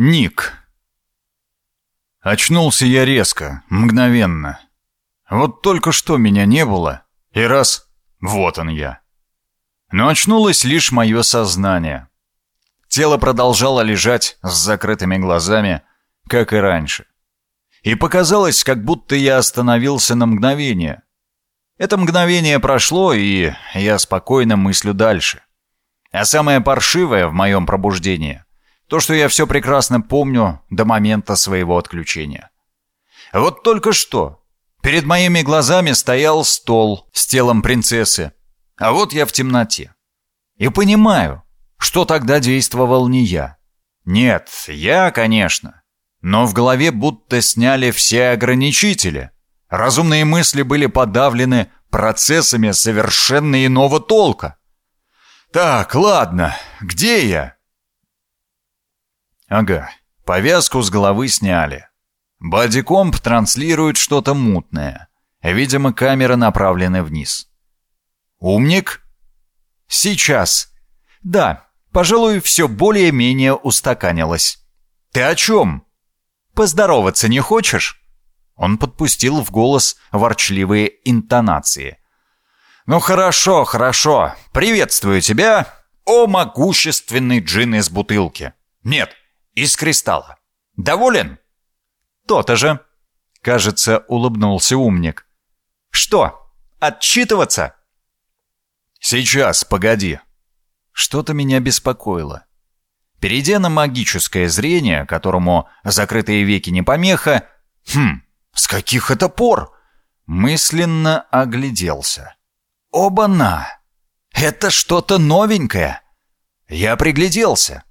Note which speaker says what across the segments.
Speaker 1: Ник. Очнулся я резко, мгновенно. Вот только что меня не было, и раз — вот он я. Но очнулось лишь мое сознание. Тело продолжало лежать с закрытыми глазами, как и раньше. И показалось, как будто я остановился на мгновение. Это мгновение прошло, и я спокойно мыслю дальше. А самое паршивое в моем пробуждении — то, что я все прекрасно помню до момента своего отключения. Вот только что перед моими глазами стоял стол с телом принцессы, а вот я в темноте. И понимаю, что тогда действовал не я. Нет, я, конечно. Но в голове будто сняли все ограничители. Разумные мысли были подавлены процессами совершенно иного толка. Так, ладно, где я? Ага, повязку с головы сняли. Бодикомп транслирует что-то мутное. Видимо, камера направлена вниз. Умник? Сейчас. Да, пожалуй, все более-менее устаканилось. Ты о чем? Поздороваться не хочешь? Он подпустил в голос ворчливые интонации. «Ну хорошо, хорошо. Приветствую тебя, о могущественный джин из бутылки. Нет, из кристалла. Доволен?» «То-то же!» — кажется, улыбнулся умник. «Что, отчитываться?» «Сейчас, погоди». Что-то меня беспокоило. Перейдя на магическое зрение, которому закрытые веки не помеха, хм, с каких это пор? Мысленно огляделся. Оба-на! Это что-то новенькое. Я пригляделся.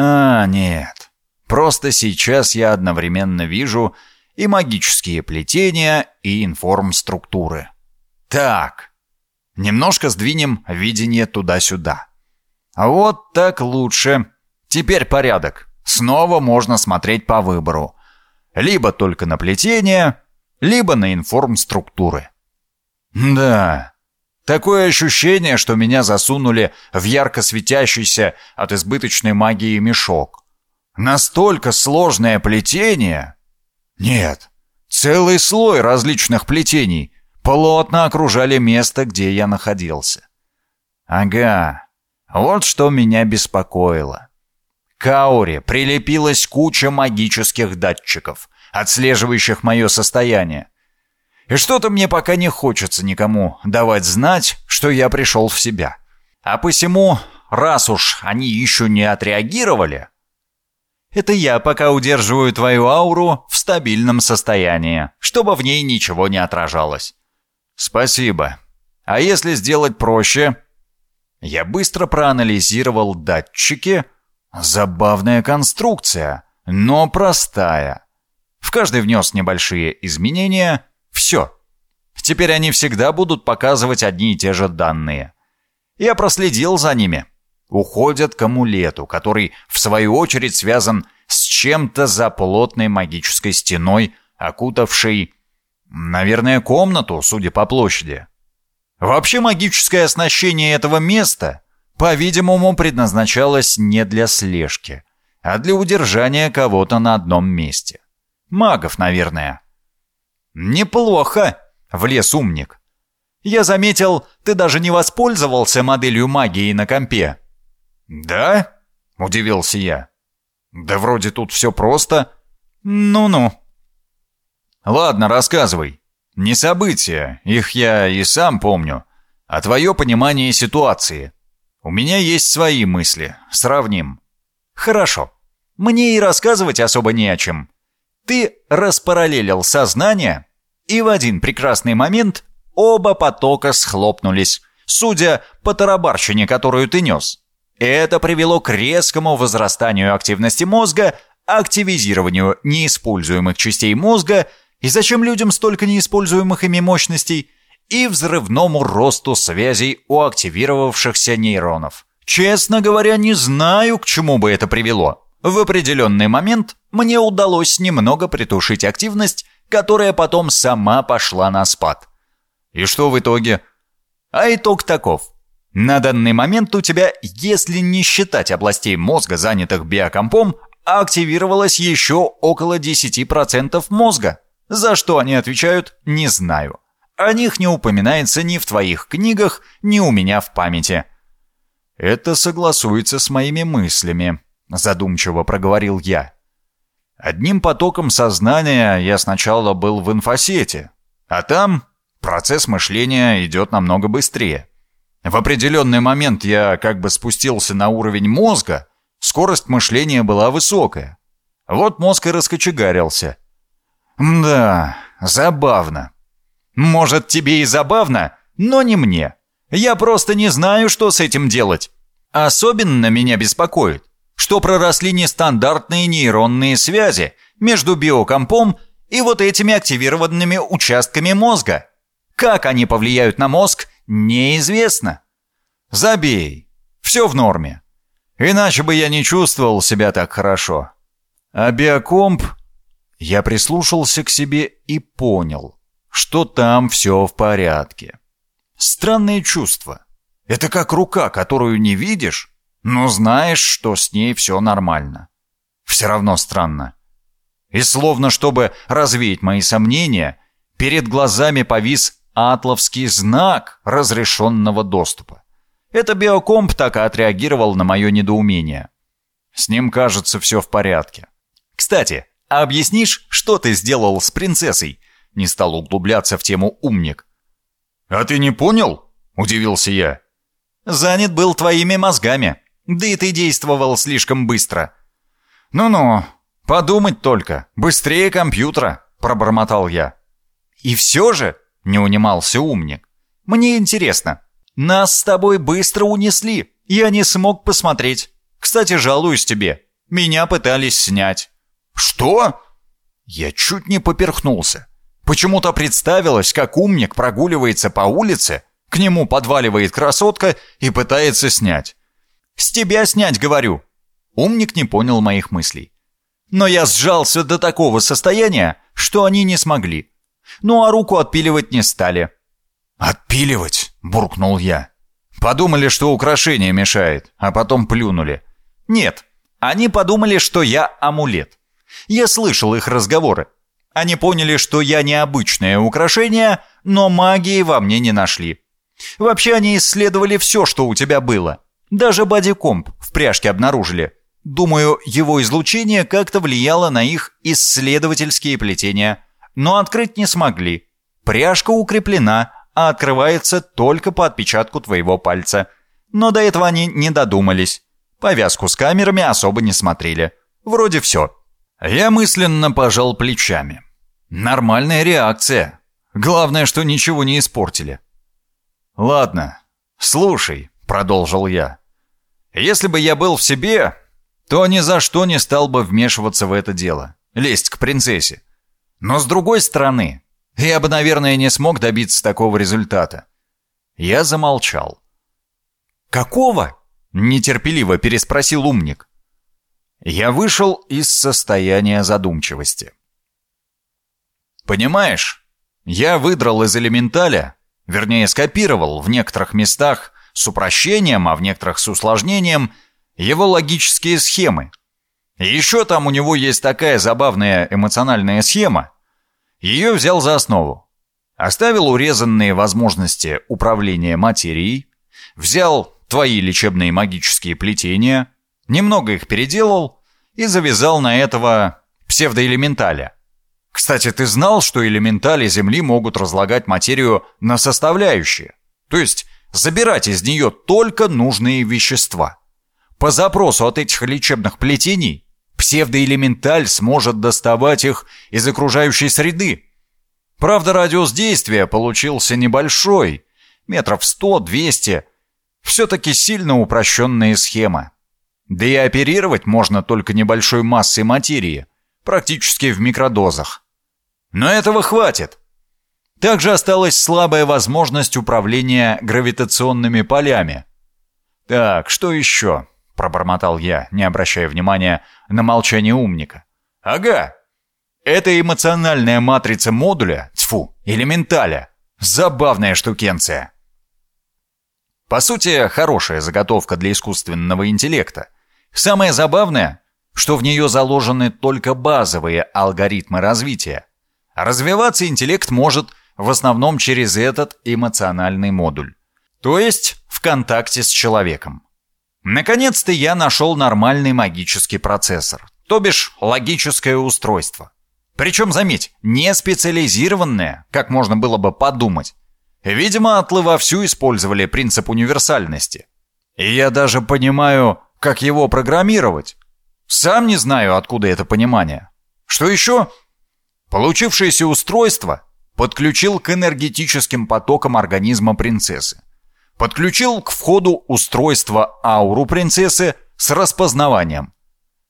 Speaker 1: А, нет. Просто сейчас я одновременно вижу и магические плетения, и информструктуры. Так, немножко сдвинем видение туда-сюда. А вот так лучше. Теперь порядок. Снова можно смотреть по выбору. Либо только на плетение, либо на информструктуры. Да, Такое ощущение, что меня засунули в ярко светящийся от избыточной магии мешок. Настолько сложное плетение? Нет, целый слой различных плетений плотно окружали место, где я находился. Ага, вот что меня беспокоило. К ауре прилепилась куча магических датчиков, отслеживающих мое состояние. И что-то мне пока не хочется никому давать знать, что я пришел в себя. А посему, раз уж они еще не отреагировали, это я пока удерживаю твою ауру в стабильном состоянии, чтобы в ней ничего не отражалось. Спасибо. А если сделать проще? Я быстро проанализировал датчики. Забавная конструкция, но простая. В каждый внес небольшие изменения, все. Теперь они всегда будут показывать одни и те же данные. Я проследил за ними. Уходят к амулету, который, в свою очередь, связан с чем-то за плотной магической стеной, окутавшей, наверное, комнату, судя по площади. Вообще магическое оснащение этого места, по-видимому, предназначалось не для слежки, а для удержания кого-то на одном месте. Магов, наверное. «Неплохо!» — влез умник. «Я заметил, ты даже не воспользовался моделью магии на компе». «Да?» — удивился я. «Да вроде тут все просто». «Ну-ну». «Ладно, рассказывай. Не события, их я и сам помню, а твое понимание ситуации. У меня есть свои мысли, сравним». «Хорошо. Мне и рассказывать особо не о чем. Ты распараллелил сознание и в один прекрасный момент оба потока схлопнулись, судя по тарабарщине, которую ты нес. Это привело к резкому возрастанию активности мозга, активизированию неиспользуемых частей мозга и зачем людям столько неиспользуемых ими мощностей, и взрывному росту связей у активировавшихся нейронов. Честно говоря, не знаю, к чему бы это привело. В определенный момент мне удалось немного притушить активность которая потом сама пошла на спад. И что в итоге? А итог таков. На данный момент у тебя, если не считать областей мозга, занятых биокомпом, активировалось еще около 10% мозга. За что они отвечают, не знаю. О них не упоминается ни в твоих книгах, ни у меня в памяти. Это согласуется с моими мыслями, задумчиво проговорил я. Одним потоком сознания я сначала был в инфосете, а там процесс мышления идет намного быстрее. В определенный момент я как бы спустился на уровень мозга, скорость мышления была высокая. Вот мозг и раскочегарился. Да, забавно. Может, тебе и забавно, но не мне. Я просто не знаю, что с этим делать. Особенно меня беспокоит, что проросли нестандартные нейронные связи между биокомпом и вот этими активированными участками мозга. Как они повлияют на мозг, неизвестно. Забей. Все в норме. Иначе бы я не чувствовал себя так хорошо. А биокомп... Я прислушался к себе и понял что там все в порядке. Странное чувство. Это как рука, которую не видишь, но знаешь, что с ней все нормально. Все равно странно. И словно чтобы развеять мои сомнения, перед глазами повис атловский знак разрешенного доступа. Это биокомп так и отреагировал на мое недоумение. С ним, кажется, все в порядке. Кстати, а объяснишь, что ты сделал с принцессой? Не стал углубляться в тему умник. «А ты не понял?» – удивился я. «Занят был твоими мозгами. Да и ты действовал слишком быстро». «Ну-ну, подумать только. Быстрее компьютера», – пробормотал я. «И все же», – не унимался умник, – «мне интересно. Нас с тобой быстро унесли. Я не смог посмотреть. Кстати, жалуюсь тебе. Меня пытались снять». «Что?» Я чуть не поперхнулся. Почему-то представилось, как умник прогуливается по улице, к нему подваливает красотка и пытается снять. «С тебя снять, говорю!» Умник не понял моих мыслей. Но я сжался до такого состояния, что они не смогли. Ну а руку отпиливать не стали. «Отпиливать?» – буркнул я. Подумали, что украшение мешает, а потом плюнули. Нет, они подумали, что я амулет. Я слышал их разговоры. Они поняли, что я необычное украшение, но магии во мне не нашли. Вообще они исследовали все, что у тебя было. Даже бодикомп в пряжке обнаружили. Думаю, его излучение как-то влияло на их исследовательские плетения. Но открыть не смогли. Пряжка укреплена, а открывается только по отпечатку твоего пальца. Но до этого они не додумались. Повязку с камерами особо не смотрели. Вроде все. Я мысленно пожал плечами. Нормальная реакция. Главное, что ничего не испортили. Ладно, слушай, продолжил я. Если бы я был в себе, то ни за что не стал бы вмешиваться в это дело, лезть к принцессе. Но с другой стороны, я бы, наверное, не смог добиться такого результата. Я замолчал. «Какого?» — нетерпеливо переспросил умник. Я вышел из состояния задумчивости. Понимаешь, я выдрал из элементаля, вернее скопировал в некоторых местах с упрощением, а в некоторых с усложнением, его логические схемы. И еще там у него есть такая забавная эмоциональная схема. Ее взял за основу. Оставил урезанные возможности управления материей, взял твои лечебные магические плетения – немного их переделал и завязал на этого псевдоэлементаля. Кстати, ты знал, что элементали Земли могут разлагать материю на составляющие, то есть забирать из нее только нужные вещества. По запросу от этих лечебных плетений псевдоэлементаль сможет доставать их из окружающей среды. Правда, радиус действия получился небольшой, метров 100-200, все-таки сильно упрощенная схема. Да и оперировать можно только небольшой массой материи, практически в микродозах. Но этого хватит. Также осталась слабая возможность управления гравитационными полями. «Так, что еще?» – пробормотал я, не обращая внимания на молчание умника. «Ага, это эмоциональная матрица модуля, тьфу, элементаля. Забавная штукенция». По сути, хорошая заготовка для искусственного интеллекта – Самое забавное, что в нее заложены только базовые алгоритмы развития. развиваться интеллект может в основном через этот эмоциональный модуль. То есть в контакте с человеком. Наконец-то я нашел нормальный магический процессор, то бишь логическое устройство. Причем, заметь, не специализированное, как можно было бы подумать. Видимо, атлы вовсю использовали принцип универсальности. И я даже понимаю, как его программировать. Сам не знаю, откуда это понимание. Что еще? Получившееся устройство подключил к энергетическим потокам организма принцессы. Подключил к входу устройство ауру принцессы с распознаванием.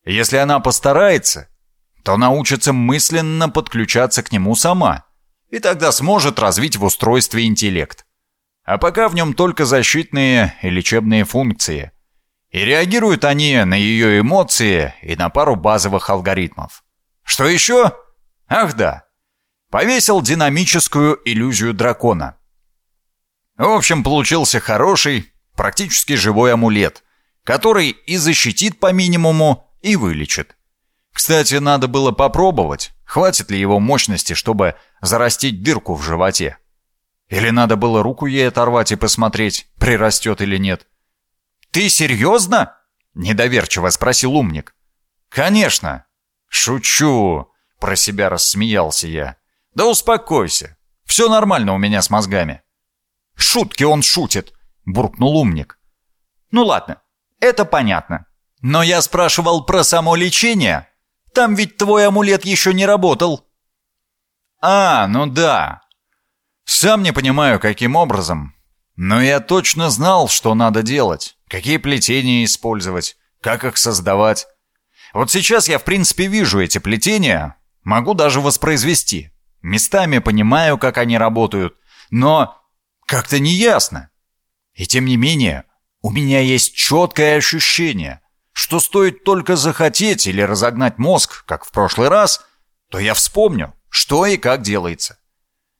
Speaker 1: Если она постарается, то научится мысленно подключаться к нему сама, и тогда сможет развить в устройстве интеллект. А пока в нем только защитные и лечебные функции. И реагируют они на ее эмоции и на пару базовых алгоритмов. Что еще? Ах да, повесил динамическую иллюзию дракона. В общем, получился хороший, практически живой амулет, который и защитит по минимуму, и вылечит. Кстати, надо было попробовать, хватит ли его мощности, чтобы зарастить дырку в животе. Или надо было руку ей оторвать и посмотреть, прирастет или нет. «Ты серьезно?» — недоверчиво спросил умник. «Конечно!» «Шучу!» — про себя рассмеялся я. «Да успокойся. Все нормально у меня с мозгами». «Шутки он шутит», — буркнул умник. «Ну ладно, это понятно. Но я спрашивал про само лечение. Там ведь твой амулет еще не работал». «А, ну да. Сам не понимаю, каким образом. Но я точно знал, что надо делать, какие плетения использовать, как их создавать. Вот сейчас я в принципе вижу эти плетения, могу даже воспроизвести. Местами понимаю, как они работают, но как-то не ясно. И тем не менее, у меня есть четкое ощущение, что стоит только захотеть или разогнать мозг, как в прошлый раз, то я вспомню, что и как делается.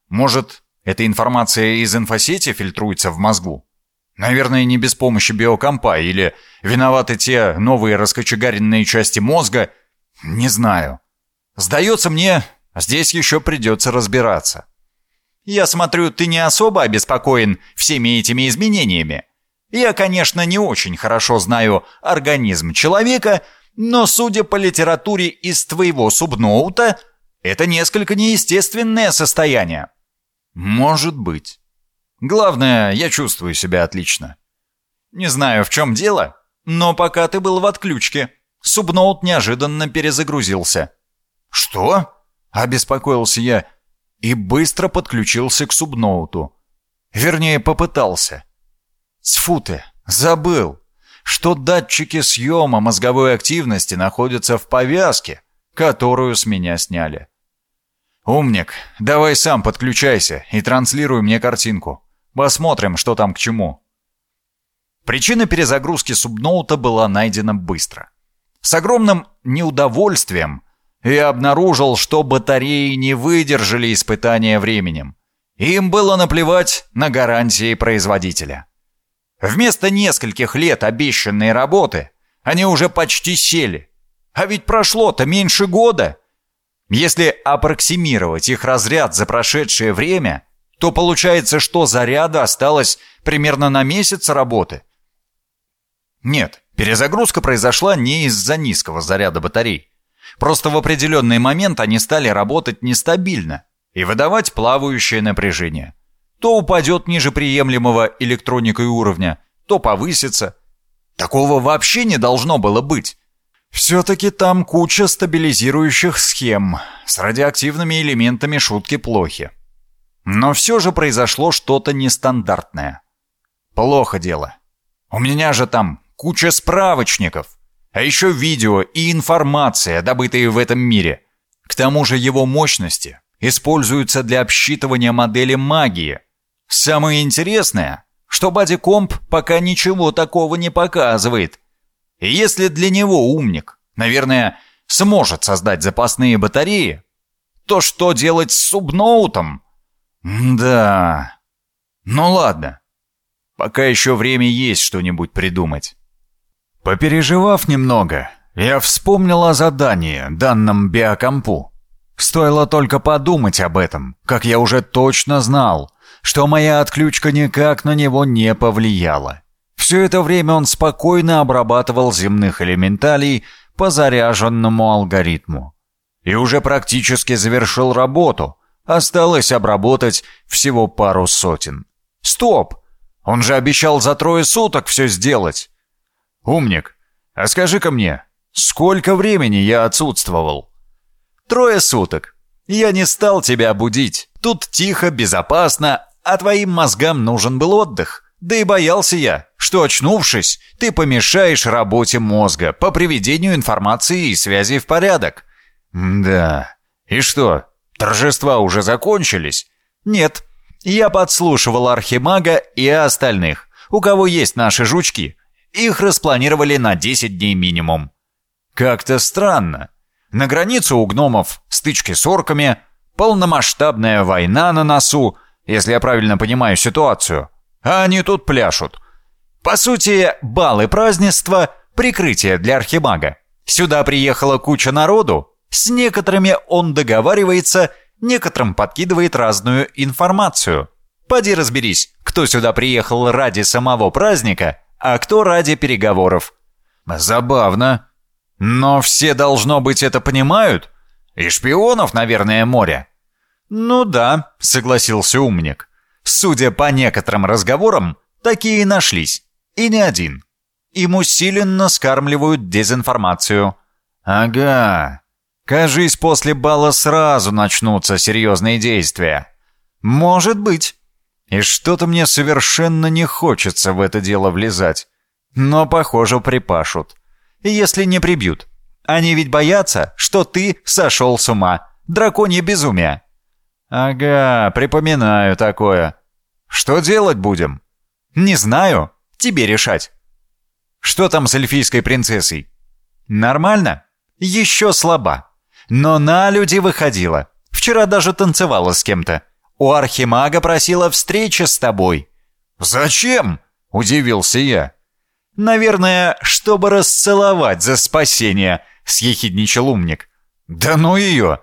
Speaker 1: Может, эта информация из инфосети фильтруется в мозгу? Наверное, не без помощи биокомпа, или виноваты те новые раскочегаренные части мозга, не знаю. Сдается мне, Здесь еще придется разбираться. Я смотрю, ты не особо обеспокоен всеми этими изменениями. Я, конечно, не очень хорошо знаю организм человека, но, судя по литературе из твоего субноута, это несколько неестественное состояние. Может быть. Главное, я чувствую себя отлично. Не знаю, в чем дело, но пока ты был в отключке, субноут неожиданно перезагрузился. Что? Обеспокоился я и быстро подключился к субноуту. Вернее, попытался. Тьфу ты, забыл, что датчики съема мозговой активности находятся в повязке, которую с меня сняли. «Умник, давай сам подключайся и транслируй мне картинку. Посмотрим, что там к чему». Причина перезагрузки субноута была найдена быстро. С огромным неудовольствием и обнаружил, что батареи не выдержали испытания временем. Им было наплевать на гарантии производителя. Вместо нескольких лет обещанной работы они уже почти сели. А ведь прошло-то меньше года. Если аппроксимировать их разряд за прошедшее время, то получается, что заряда осталось примерно на месяц работы. Нет, перезагрузка произошла не из-за низкого заряда батарей. Просто в определенный момент они стали работать нестабильно и выдавать плавающее напряжение. То упадет ниже приемлемого электроникой уровня, то повысится. Такого вообще не должно было быть. Все-таки там куча стабилизирующих схем. С радиоактивными элементами шутки плохи. Но все же произошло что-то нестандартное. Плохо дело. У меня же там куча справочников. А еще видео и информация, добытые в этом мире. К тому же его мощности используются для обсчитывания модели магии. Самое интересное, что бодикомп пока ничего такого не показывает. И если для него умник, наверное, сможет создать запасные батареи, то что делать с субноутом? Да. Ну ладно. Пока еще время есть что-нибудь придумать. Попереживав немного, Я вспомнил о задании, данном биокомпу. Стоило только подумать об этом, как я уже точно знал, что моя отключка никак на него не повлияла. Все это время он спокойно обрабатывал земных элементалей по заряженному алгоритму. И уже практически завершил работу. Осталось обработать всего пару сотен. Стоп! Он же обещал за трое суток все сделать. Умник, а скажи-ка мне, сколько времени я отсутствовал? Трое суток. Я не стал тебя будить. Тут тихо, безопасно, а твоим мозгам нужен был отдых. Да и боялся я, что, очнувшись, ты помешаешь работе мозга по приведению информации и связи в порядок. Да. И что, торжества уже закончились? Нет. Я подслушивал Архимага и остальных, у кого есть наши жучки. Их распланировали на 10 дней минимум. Как-то странно. На границу у гномов стычки с орками, полномасштабная война на носу, если я правильно понимаю ситуацию. А они тут пляшут. По сути, бал и празднества — прикрытие для архимага. Сюда приехала куча народу, с некоторыми он договаривается, некоторым подкидывает разную информацию. Поди разберись, кто сюда приехал ради самого праздника, а кто ради переговоров. Забавно. Но все, должно быть, это понимают. И шпионов, наверное, море. Ну да, согласился умник. Судя по некоторым разговорам, такие нашлись. И не один. Им усиленно скармливают дезинформацию. Ага. Кажись, после бала сразу начнутся серьезные действия. Может быть. И что-то мне совершенно не хочется в это дело влезать. Но, похоже, припашут. Если не прибьют. Они ведь боятся, что ты сошел с ума. Драконье безумие. Ага, припоминаю такое. Что делать будем? Не знаю. Тебе решать. Что там с эльфийской принцессой? Нормально? Еще слаба. Но на люди выходила. Вчера даже танцевала с кем-то. У архимага просила встречи с тобой». «Зачем?» — удивился я. «Наверное, чтобы расцеловать за спасение», — съехидничал умник. «Да ну ее!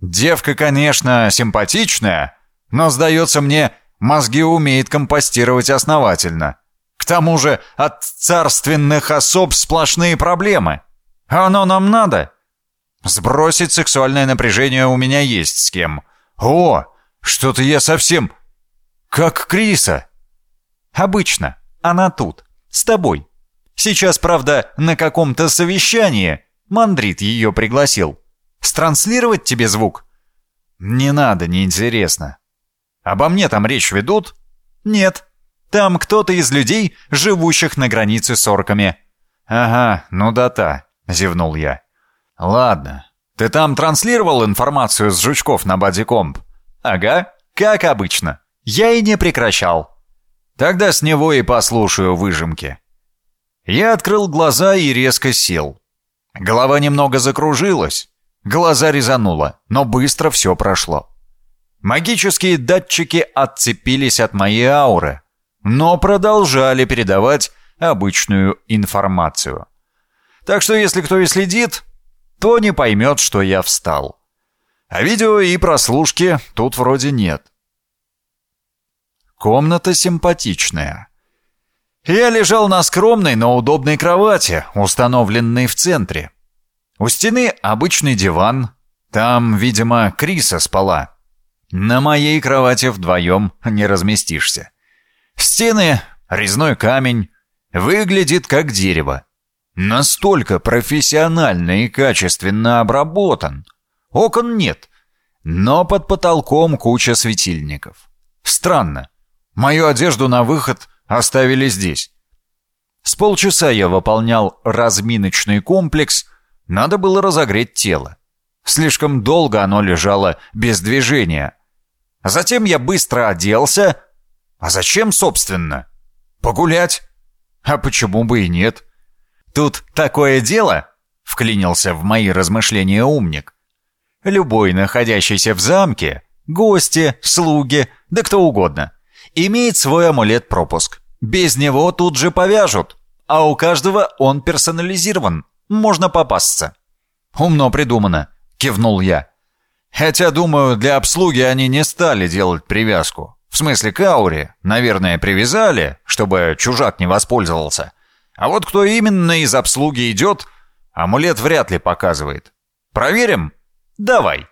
Speaker 1: Девка, конечно, симпатичная, но, сдается мне, мозги умеет компостировать основательно. К тому же от царственных особ сплошные проблемы. Оно нам надо. Сбросить сексуальное напряжение у меня есть с кем. О, что-то я совсем... Как Криса. Обычно. Она тут. С тобой. Сейчас, правда, на каком-то совещании. Мандрит ее пригласил. Странслировать тебе звук? Не надо, неинтересно. Обо мне там речь ведут? Нет. Там кто-то из людей, живущих на границе с орками. Ага, ну да-та, зевнул я. Ладно. Ты там транслировал информацию с жучков на Бадикомп? «Ага, как обычно. Я и не прекращал». «Тогда с него и послушаю выжимки». Я открыл глаза и резко сел. Голова немного закружилась, глаза резануло, но быстро все прошло. Магические датчики отцепились от моей ауры, но продолжали передавать обычную информацию. Так что если кто и следит, то не поймет, что я встал. А видео и прослушки тут вроде нет. Комната симпатичная. Я лежал на скромной, но удобной кровати, установленной в центре. У стены обычный диван. Там, видимо, Криса спала. На моей кровати вдвоем не разместишься. Стены, резной камень, выглядит как дерево. Настолько профессионально и качественно обработан — Окон нет, но под потолком куча светильников. Странно. Мою одежду на выход оставили здесь. С полчаса я выполнял разминочный комплекс, надо было разогреть тело. Слишком долго оно лежало без движения. Затем я быстро оделся. А зачем, собственно? Погулять? А почему бы и нет? Тут такое дело, вклинился в мои размышления умник. Любой, находящийся в замке, гости, слуги, да кто угодно, имеет свой амулет-пропуск. Без него тут же повяжут, а у каждого он персонализирован. можно попасться. «Умно придумано», — кивнул я. «Хотя, думаю, для обслуги они не стали делать привязку. В смысле, к ауре, наверное, привязали, чтобы чужак не воспользовался. А вот кто именно из обслуги идет, амулет вряд ли показывает. Проверим? Давай».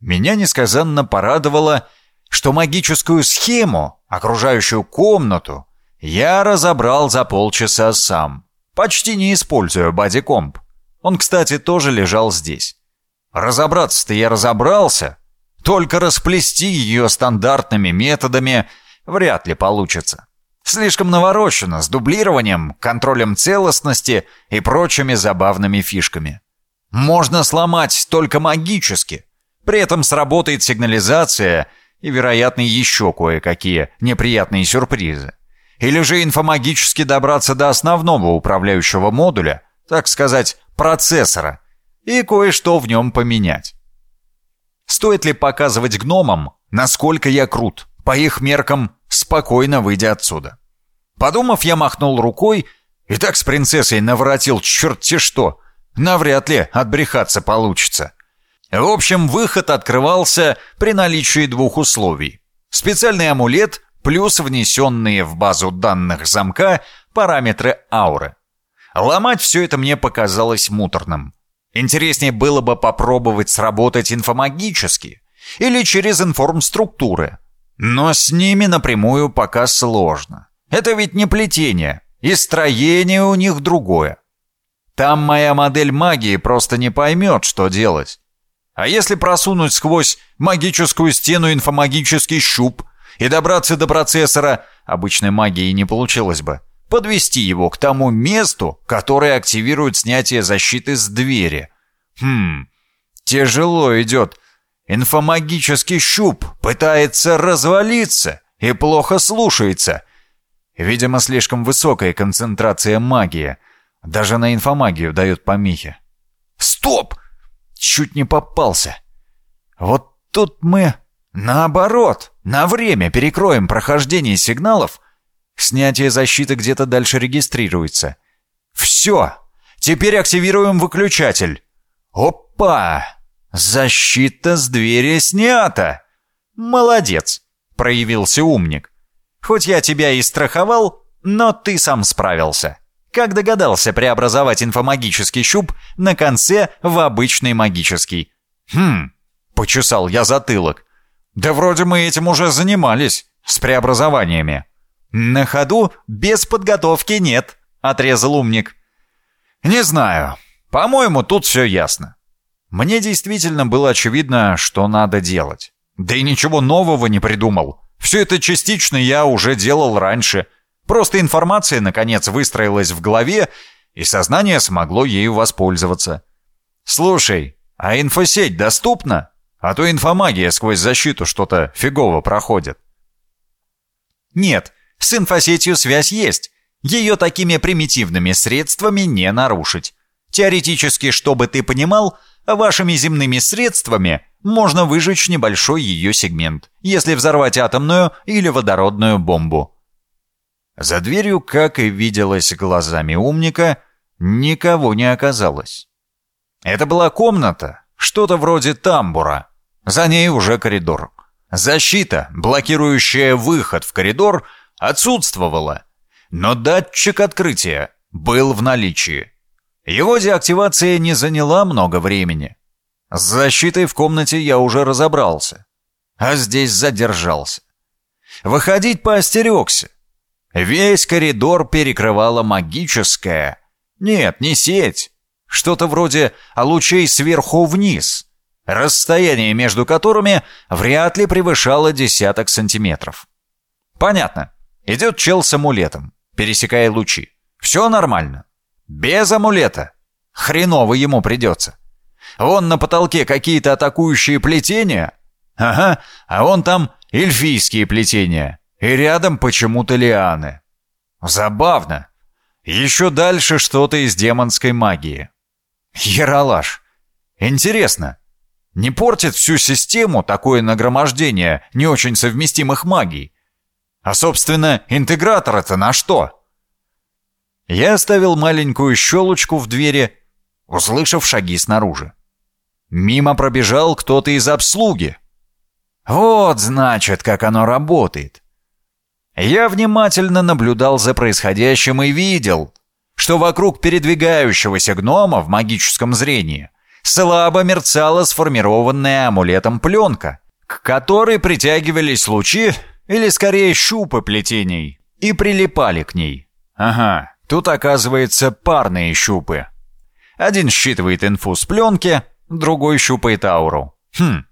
Speaker 1: Меня несказанно порадовало, что магическую схему, окружающую комнату, я разобрал за полчаса сам, почти не используя бодикомп. Он, кстати, тоже лежал здесь. Разобраться-то я разобрался, только расплести ее стандартными методами вряд ли получится. Слишком наворочено, с дублированием, контролем целостности и прочими забавными фишками. Можно сломать только магически. При этом сработает сигнализация и, вероятно, еще кое-какие неприятные сюрпризы. Или же инфомагически добраться до основного управляющего модуля, так сказать, процессора, и кое-что в нем поменять. Стоит ли показывать гномам, насколько я крут, по их меркам, спокойно выйдя отсюда? Подумав, я махнул рукой и так с принцессой наворотил черти что. Навряд ли отбрехаться получится. В общем, выход открывался при наличии двух условий. Специальный амулет плюс внесенные в базу данных замка параметры ауры. Ломать все это мне показалось муторным. Интереснее было бы попробовать сработать инфомагически или через информструктуры. Но с ними напрямую пока сложно. Это ведь не плетение, и строение у них другое. Там моя модель магии просто не поймет, что делать. А если просунуть сквозь магическую стену инфомагический щуп и добраться до процессора, обычной магии не получилось бы подвести его к тому месту, которое активирует снятие защиты с двери. Хм, тяжело идет. Инфомагический щуп пытается развалиться и плохо слушается. Видимо, слишком высокая концентрация магии. Даже на инфомагию дает помехи. Стоп! Чуть не попался. Вот тут мы, наоборот, на время перекроем прохождение сигналов — Снятие защиты где-то дальше регистрируется. Все! Теперь активируем выключатель. Опа! Защита с двери снята! Молодец! Проявился умник. Хоть я тебя и страховал, но ты сам справился. Как догадался преобразовать инфомагический щуп на конце в обычный магический? Хм, почесал я затылок. Да вроде мы этим уже занимались, с преобразованиями. «На ходу без подготовки нет», — отрезал умник. «Не знаю. По-моему, тут все ясно. Мне действительно было очевидно, что надо делать. Да и ничего нового не придумал. Все это частично я уже делал раньше. Просто информация, наконец, выстроилась в голове, и сознание смогло ею воспользоваться. Слушай, а инфосеть доступна? А то инфомагия сквозь защиту что-то фигово проходит. Нет, с инфосетью связь есть. Ее такими примитивными средствами не нарушить. Теоретически, чтобы ты понимал, вашими земными средствами можно выжечь небольшой ее сегмент, если взорвать атомную или водородную бомбу. За дверью, как и виделось глазами умника, никого не оказалось. Это была комната, что-то вроде тамбура. За ней уже коридор. Защита, блокирующая выход в коридор – отсутствовала, но датчик открытия был в наличии. Его деактивация не заняла много времени. С защитой в комнате я уже разобрался, а здесь задержался. Выходить поостерегся. Весь коридор перекрывала магическая... Нет, не сеть. Что-то вроде лучей сверху вниз. Расстояние между которыми вряд ли превышало десяток сантиметров. Понятно. Идет чел с амулетом, пересекая лучи. Все нормально. Без амулета. Хреново ему придется. Вон на потолке какие-то атакующие плетения. Ага, а вон там эльфийские плетения. И рядом почему-то лианы. Забавно. Еще дальше что-то из демонской магии. Яралаш. Интересно, не портит всю систему такое нагромождение не очень совместимых магий? А, собственно, интегратор это на что? Я оставил маленькую щелочку в двери, услышав шаги снаружи. Мимо пробежал кто-то из обслуги. Вот, значит, как оно работает. Я внимательно наблюдал за происходящим и видел, что вокруг передвигающегося гнома в магическом зрении слабо мерцала сформированная амулетом пленка, к которой притягивались лучи или скорее щупы плетений и прилипали к ней. Ага, тут оказывается парные щупы. Один считывает инфу с пленки, другой щупает ауру. Хм,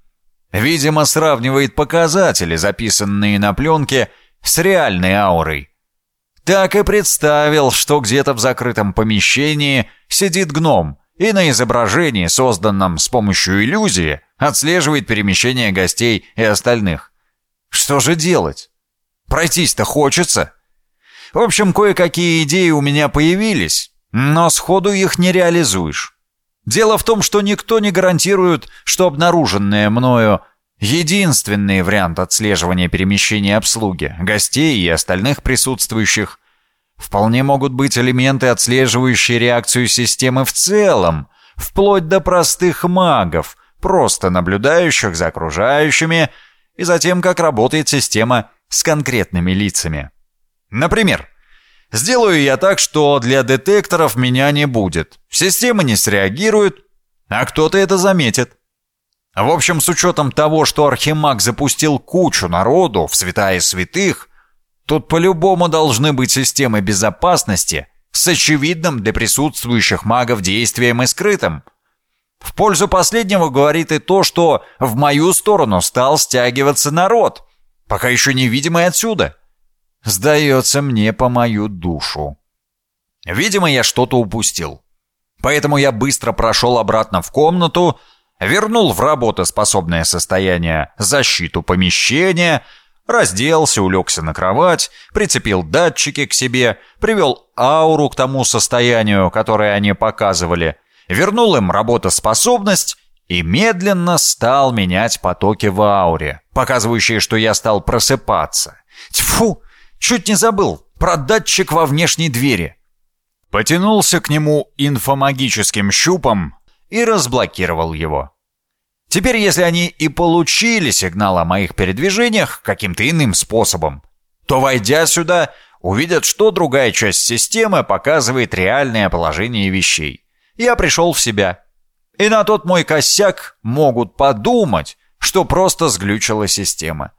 Speaker 1: видимо, сравнивает показатели, записанные на пленке, с реальной аурой. Так и представил, что где-то в закрытом помещении сидит гном и на изображении, созданном с помощью иллюзии, отслеживает перемещение гостей и остальных. Что же делать? Пройтись-то хочется. В общем, кое-какие идеи у меня появились, но сходу их не реализуешь. Дело в том, что никто не гарантирует, что обнаруженное мною единственный вариант отслеживания перемещения обслуги, гостей и остальных присутствующих. Вполне могут быть элементы, отслеживающие реакцию системы в целом, вплоть до простых магов, просто наблюдающих за окружающими и за тем, как работает система с конкретными лицами. Например, Сделаю я так, что для детекторов меня не будет. Система не среагирует, а кто-то это заметит. В общем, с учетом того, что Архимаг запустил кучу народу в святая святых, тут по-любому должны быть системы безопасности с очевидным для присутствующих магов действием и скрытым. В пользу последнего говорит и то, что в мою сторону стал стягиваться народ, пока еще невидимый отсюда сдается мне по мою душу. Видимо, я что-то упустил. Поэтому я быстро прошел обратно в комнату, вернул в работоспособное состояние защиту помещения, разделся, улегся на кровать, прицепил датчики к себе, привел ауру к тому состоянию, которое они показывали, вернул им работоспособность и медленно стал менять потоки в ауре, показывающие, что я стал просыпаться. Тьфу! Чуть не забыл про датчик во внешней двери. Потянулся к нему инфомагическим щупом и разблокировал его. Теперь, если они и получили сигнал о моих передвижениях каким-то иным способом, то, войдя сюда, увидят, что другая часть системы показывает реальное положение вещей. Я пришел в себя. И на тот мой косяк могут подумать, что просто сглючила система.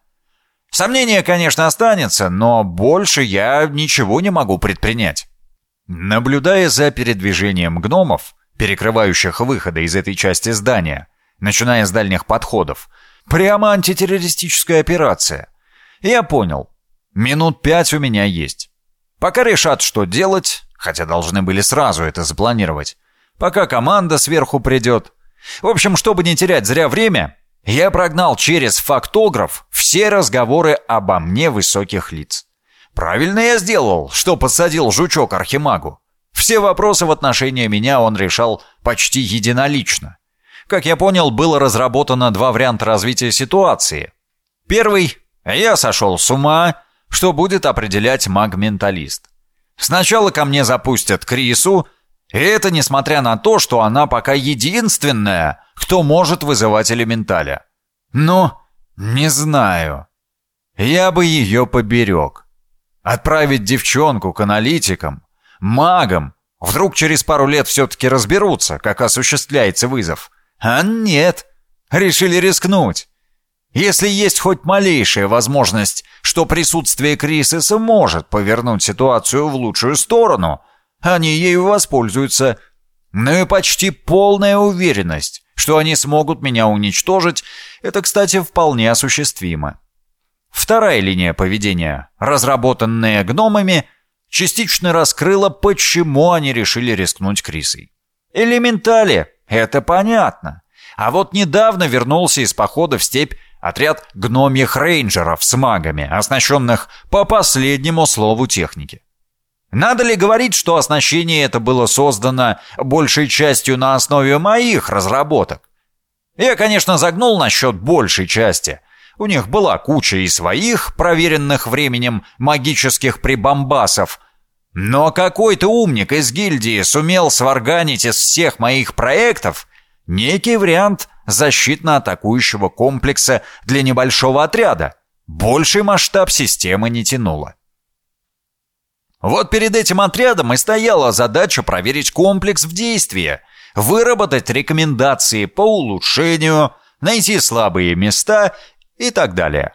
Speaker 1: Сомнение, конечно, останется, но больше я ничего не могу предпринять. Наблюдая за передвижением гномов, перекрывающих выходы из этой части здания, начиная с дальних подходов, прямо антитеррористическая операция, я понял, минут пять у меня есть. Пока решат, что делать, хотя должны были сразу это запланировать, пока команда сверху придет. В общем, чтобы не терять зря время, я прогнал через фактограф все разговоры обо мне высоких лиц. Правильно я сделал, что посадил жучок Архимагу. Все вопросы в отношении меня он решал почти единолично. Как я понял, было разработано два варианта развития ситуации. Первый — я сошел с ума, что будет определять маг-менталист. Сначала ко мне запустят Крису, и это несмотря на то, что она пока единственная, кто может вызывать элементаля. Но не знаю. Я бы ее поберег. Отправить девчонку к аналитикам, магам. Вдруг через пару лет все-таки разберутся, как осуществляется вызов. А нет. Решили рискнуть. Если есть хоть малейшая возможность, что присутствие Крисиса может повернуть ситуацию в лучшую сторону, они ею воспользуются. Ну и почти полная уверенность, что они смогут меня уничтожить, это, кстати, вполне осуществимо. Вторая линия поведения, разработанная гномами, частично раскрыла, почему они решили рискнуть Крисой. Элементали, это понятно. А вот недавно вернулся из похода в степь отряд гномьих рейнджеров с магами, оснащенных по последнему слову техники. Надо ли говорить, что оснащение это было создано большей частью на основе моих разработок? Я, конечно, загнул насчет большей части. У них была куча и своих, проверенных временем, магических прибамбасов. Но какой-то умник из гильдии сумел сварганить из всех моих проектов некий вариант защитно-атакующего комплекса для небольшого отряда. Больший масштаб системы не тянуло. Вот перед этим отрядом и стояла задача проверить комплекс в действии, выработать рекомендации по улучшению, найти слабые места и так далее.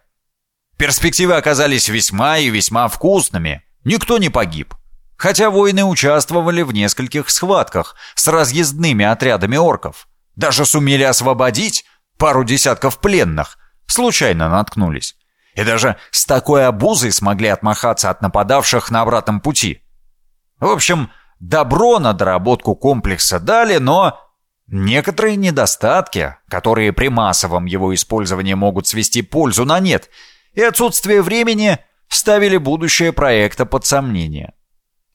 Speaker 1: Перспективы оказались весьма и весьма вкусными. Никто не погиб. Хотя воины участвовали в нескольких схватках с разъездными отрядами орков. Даже сумели освободить пару десятков пленных. Случайно наткнулись. И даже с такой обузой смогли отмахаться от нападавших на обратном пути. В общем, добро на доработку комплекса дали, но некоторые недостатки, которые при массовом его использовании могут свести пользу на нет, и отсутствие времени ставили будущее проекта под сомнение.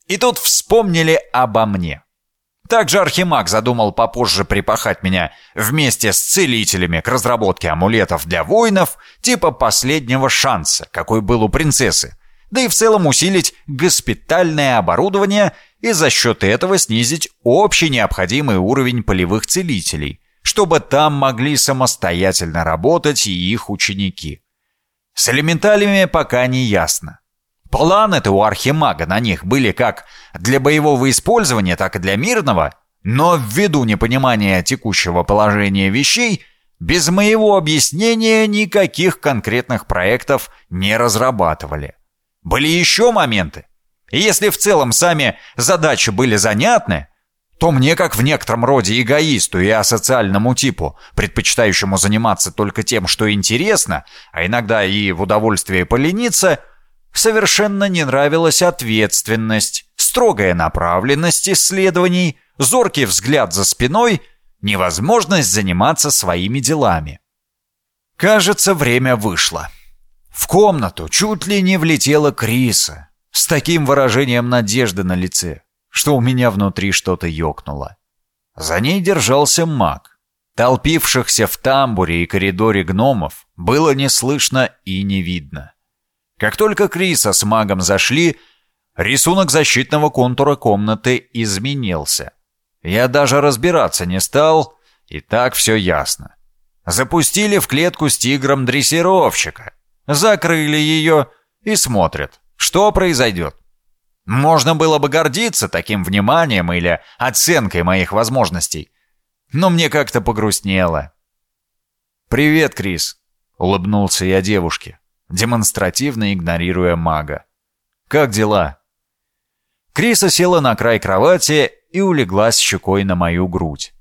Speaker 1: И тут вспомнили обо мне. Также Архимаг задумал попозже припахать меня вместе с целителями к разработке амулетов для воинов типа последнего шанса, какой был у принцессы, да и в целом усилить госпитальное оборудование и за счет этого снизить общий необходимый уровень полевых целителей, чтобы там могли самостоятельно работать и их ученики. С элементалями пока не ясно. Планы-то у Архимага на них были как для боевого использования, так и для мирного, но ввиду непонимания текущего положения вещей, без моего объяснения никаких конкретных проектов не разрабатывали. Были еще моменты. И если в целом сами задачи были занятны, то мне, как в некотором роде эгоисту и асоциальному типу, предпочитающему заниматься только тем, что интересно, а иногда и в удовольствие полениться – совершенно не нравилась ответственность, строгая направленность исследований, зоркий взгляд за спиной, невозможность заниматься своими делами. Кажется, время вышло. В комнату чуть ли не влетела Криса с таким выражением надежды на лице, что у меня внутри что-то ёкнуло. За ней держался маг. Толпившихся в тамбуре и коридоре гномов было не слышно и не видно. Как только Криса с магом зашли, рисунок защитного контура комнаты изменился. Я даже разбираться не стал, и так все ясно. Запустили в клетку с тигром дрессировщика, закрыли ее и смотрят, что произойдет. Можно было бы гордиться таким вниманием или оценкой моих возможностей, но мне как-то погрустнело. «Привет, Крис», — улыбнулся я девушке демонстративно игнорируя мага. «Как дела?» Криса села на край кровати и улеглась щекой на мою грудь.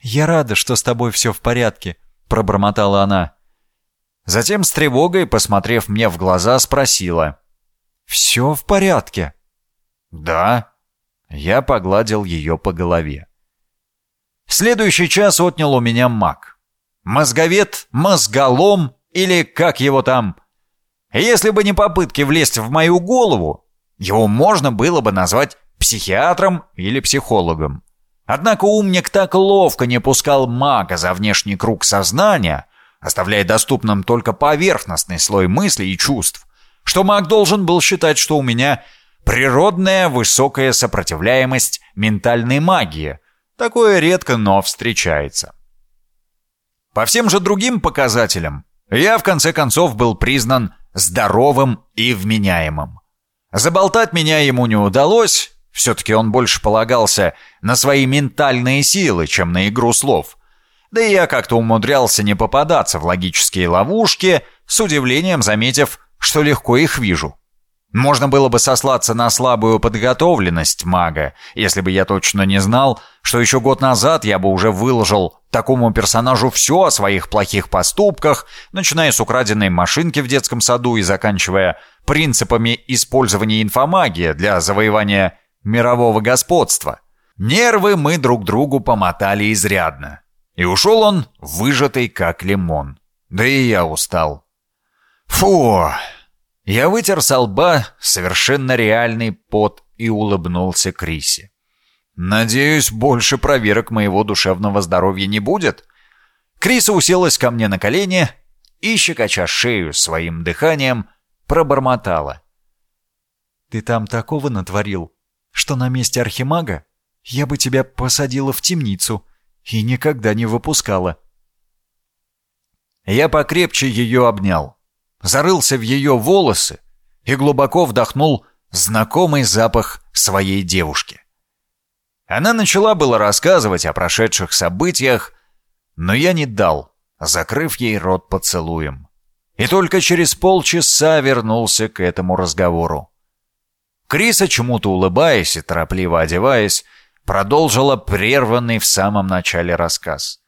Speaker 1: «Я рада, что с тобой все в порядке», — пробормотала она. Затем с тревогой, посмотрев мне в глаза, спросила. «Все в порядке?» «Да». Я погладил ее по голове. Следующий час отнял у меня маг. Мозговед, мозголом или как его там. Если бы не попытки влезть в мою голову, его можно было бы назвать психиатром или психологом. Однако умник так ловко не пускал мага за внешний круг сознания, оставляя доступным только поверхностный слой мыслей и чувств, что маг должен был считать, что у меня природная высокая сопротивляемость ментальной магии. Такое редко, но встречается. По всем же другим показателям я в конце концов был признан здоровым и вменяемым. Заболтать меня ему не удалось, все-таки он больше полагался на свои ментальные силы, чем на игру слов. Да и я как-то умудрялся не попадаться в логические ловушки, с удивлением заметив, что легко их вижу. Можно было бы сослаться на слабую подготовленность мага, если бы я точно не знал, что еще год назад я бы уже выложил такому персонажу все о своих плохих поступках, начиная с украденной машинки в детском саду и заканчивая принципами использования инфомагии для завоевания мирового господства. Нервы мы друг другу помотали изрядно. И ушел он выжатый как лимон. Да и я устал. Фу, я вытер со лба совершенно реальный пот и улыбнулся Крисе. «Надеюсь, больше проверок моего душевного здоровья не будет?» Криса уселась ко мне на колени и, щекоча шею своим дыханием, пробормотала.
Speaker 2: Ты там такого натворил, что на месте архимага я бы тебя посадила в темницу и никогда не выпускала.
Speaker 1: Я покрепче ее обнял, зарылся в ее волосы и глубоко вдохнул знакомый запах своей девушки. Она начала было рассказывать о прошедших событиях, но я не дал, закрыв ей рот поцелуем. И только через полчаса вернулся к этому разговору. Криса, чему-то улыбаясь и торопливо одеваясь, продолжила прерванный в самом начале рассказ.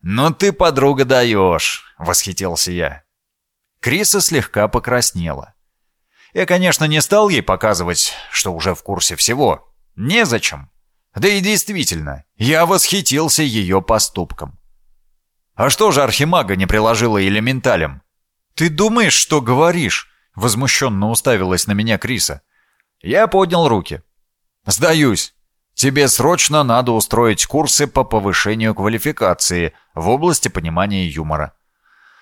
Speaker 1: «Ну ты, подруга, даешь!» — восхитился я. Криса слегка покраснела. Я, конечно, не стал ей показывать, что уже в курсе всего. Незачем. Да и действительно, я восхитился ее поступком. А что же Архимага не приложила элементалем? «Ты думаешь, что говоришь?» — возмущенно уставилась на меня Криса. Я поднял руки. «Сдаюсь. Тебе срочно надо устроить курсы по повышению квалификации в области понимания юмора.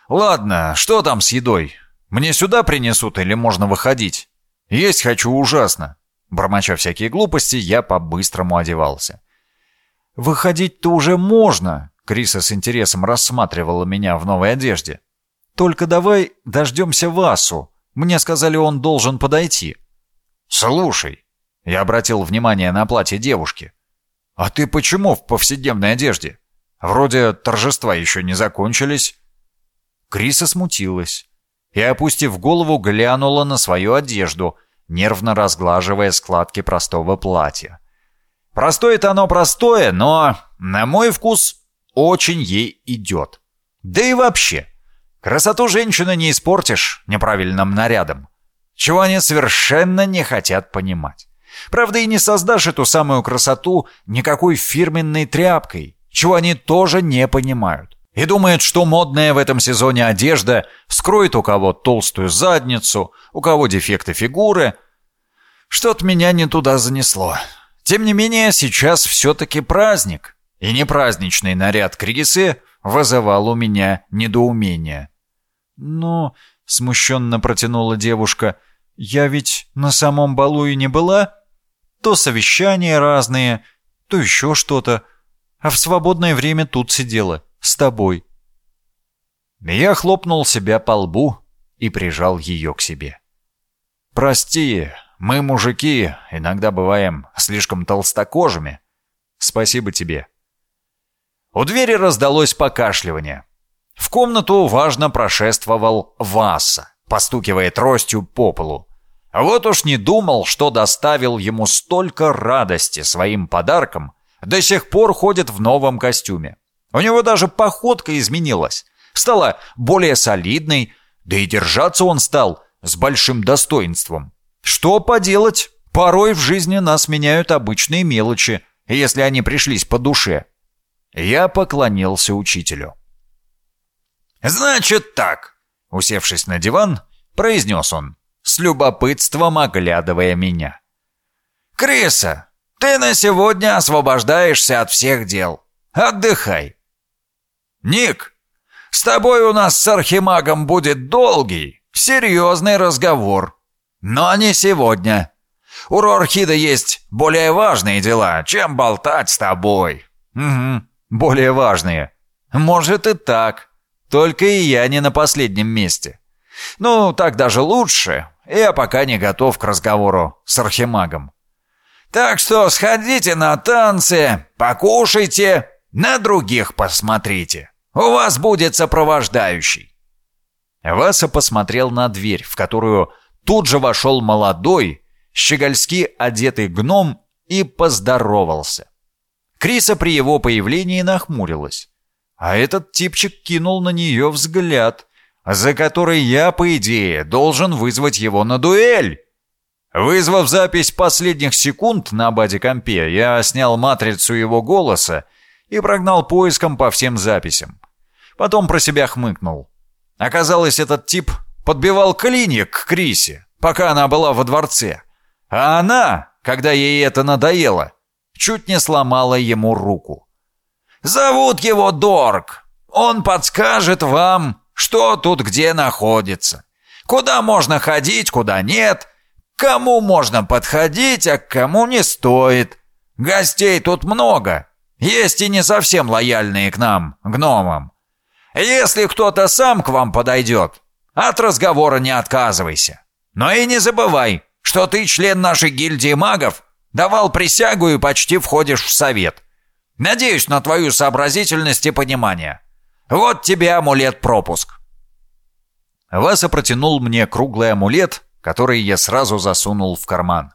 Speaker 1: Ладно, что там с едой? Мне сюда принесут или можно выходить? Есть хочу ужасно». Бормоча всякие глупости, я по-быстрому одевался.
Speaker 2: «Выходить-то уже можно!» Криса с интересом рассматривала меня в новой одежде. «Только давай дождемся Васу. Мне сказали, он должен подойти».
Speaker 1: «Слушай», — я обратил внимание на платье девушки, «а ты почему в повседневной одежде? Вроде торжества еще не закончились».
Speaker 2: Криса смутилась и, опустив голову, глянула на свою одежду, нервно разглаживая складки простого платья.
Speaker 1: Простое-то оно простое, но, на мой вкус, очень ей идет. Да и вообще, красоту женщины не испортишь неправильным нарядом чего они совершенно не хотят понимать. Правда, и не создашь эту самую красоту никакой фирменной тряпкой, чего они тоже не понимают. И думают, что модная в этом сезоне одежда скроет у кого толстую задницу, у кого дефекты фигуры. Что-то меня не туда занесло. Тем не менее, сейчас все-таки праздник. И не праздничный наряд Крисы вызывал у меня недоумение.
Speaker 2: «Ну...» — смущенно протянула девушка — я ведь на самом балу и не была. То совещания разные, то еще что-то. А в свободное время тут сидела, с тобой.
Speaker 1: Я хлопнул себя по лбу и прижал ее к себе. «Прости, мы, мужики, иногда бываем слишком толстокожими. Спасибо тебе». У двери раздалось покашливание. В комнату важно прошествовал Васа, постукивая тростью по полу. Вот уж не думал, что доставил ему столько радости своим подарком. До сих пор ходит в новом костюме. У него даже походка изменилась. Стала более солидной, да и держаться он стал с большим достоинством. Что поделать? Порой в жизни нас меняют обычные мелочи, если они пришлись по душе. Я поклонился учителю. «Значит так», — усевшись на диван, произнес он с любопытством оглядывая меня. «Крыса, ты на сегодня освобождаешься от всех дел. Отдыхай». «Ник, с тобой у нас с архимагом будет долгий, серьезный разговор. Но не сегодня. У Рорхида есть более важные дела, чем болтать с тобой». «Угу, более важные. Может и так. Только и я не на последнем месте. Ну, так даже лучше. Я пока не готов к разговору с архимагом. Так что сходите на танцы, покушайте, на других посмотрите. У вас будет сопровождающий». Васа посмотрел на дверь, в которую тут же вошел молодой, щегольски одетый гном и поздоровался. Криса при его появлении нахмурилась. А этот типчик кинул на нее взгляд, за который я, по идее, должен вызвать его на дуэль. Вызвав запись последних секунд на баде-компе, я снял матрицу его голоса и прогнал поиском по всем записям. Потом про себя хмыкнул. Оказалось, этот тип подбивал клинья к Крисе, пока она была во дворце. А она, когда ей это надоело, чуть не сломала ему руку. «Зовут его Дорг. Он подскажет вам, что тут где находится. Куда можно ходить, куда нет. кому можно подходить, а кому не стоит. Гостей тут много. Есть и не совсем лояльные к нам, гномам. Если кто-то сам к вам подойдет, от разговора не отказывайся. Но и не забывай, что ты член нашей гильдии магов, давал присягу и почти входишь в совет. Надеюсь на твою сообразительность и понимание. Вот тебе амулет-пропуск».
Speaker 2: Васа протянул мне круглый амулет, который я сразу засунул в карман.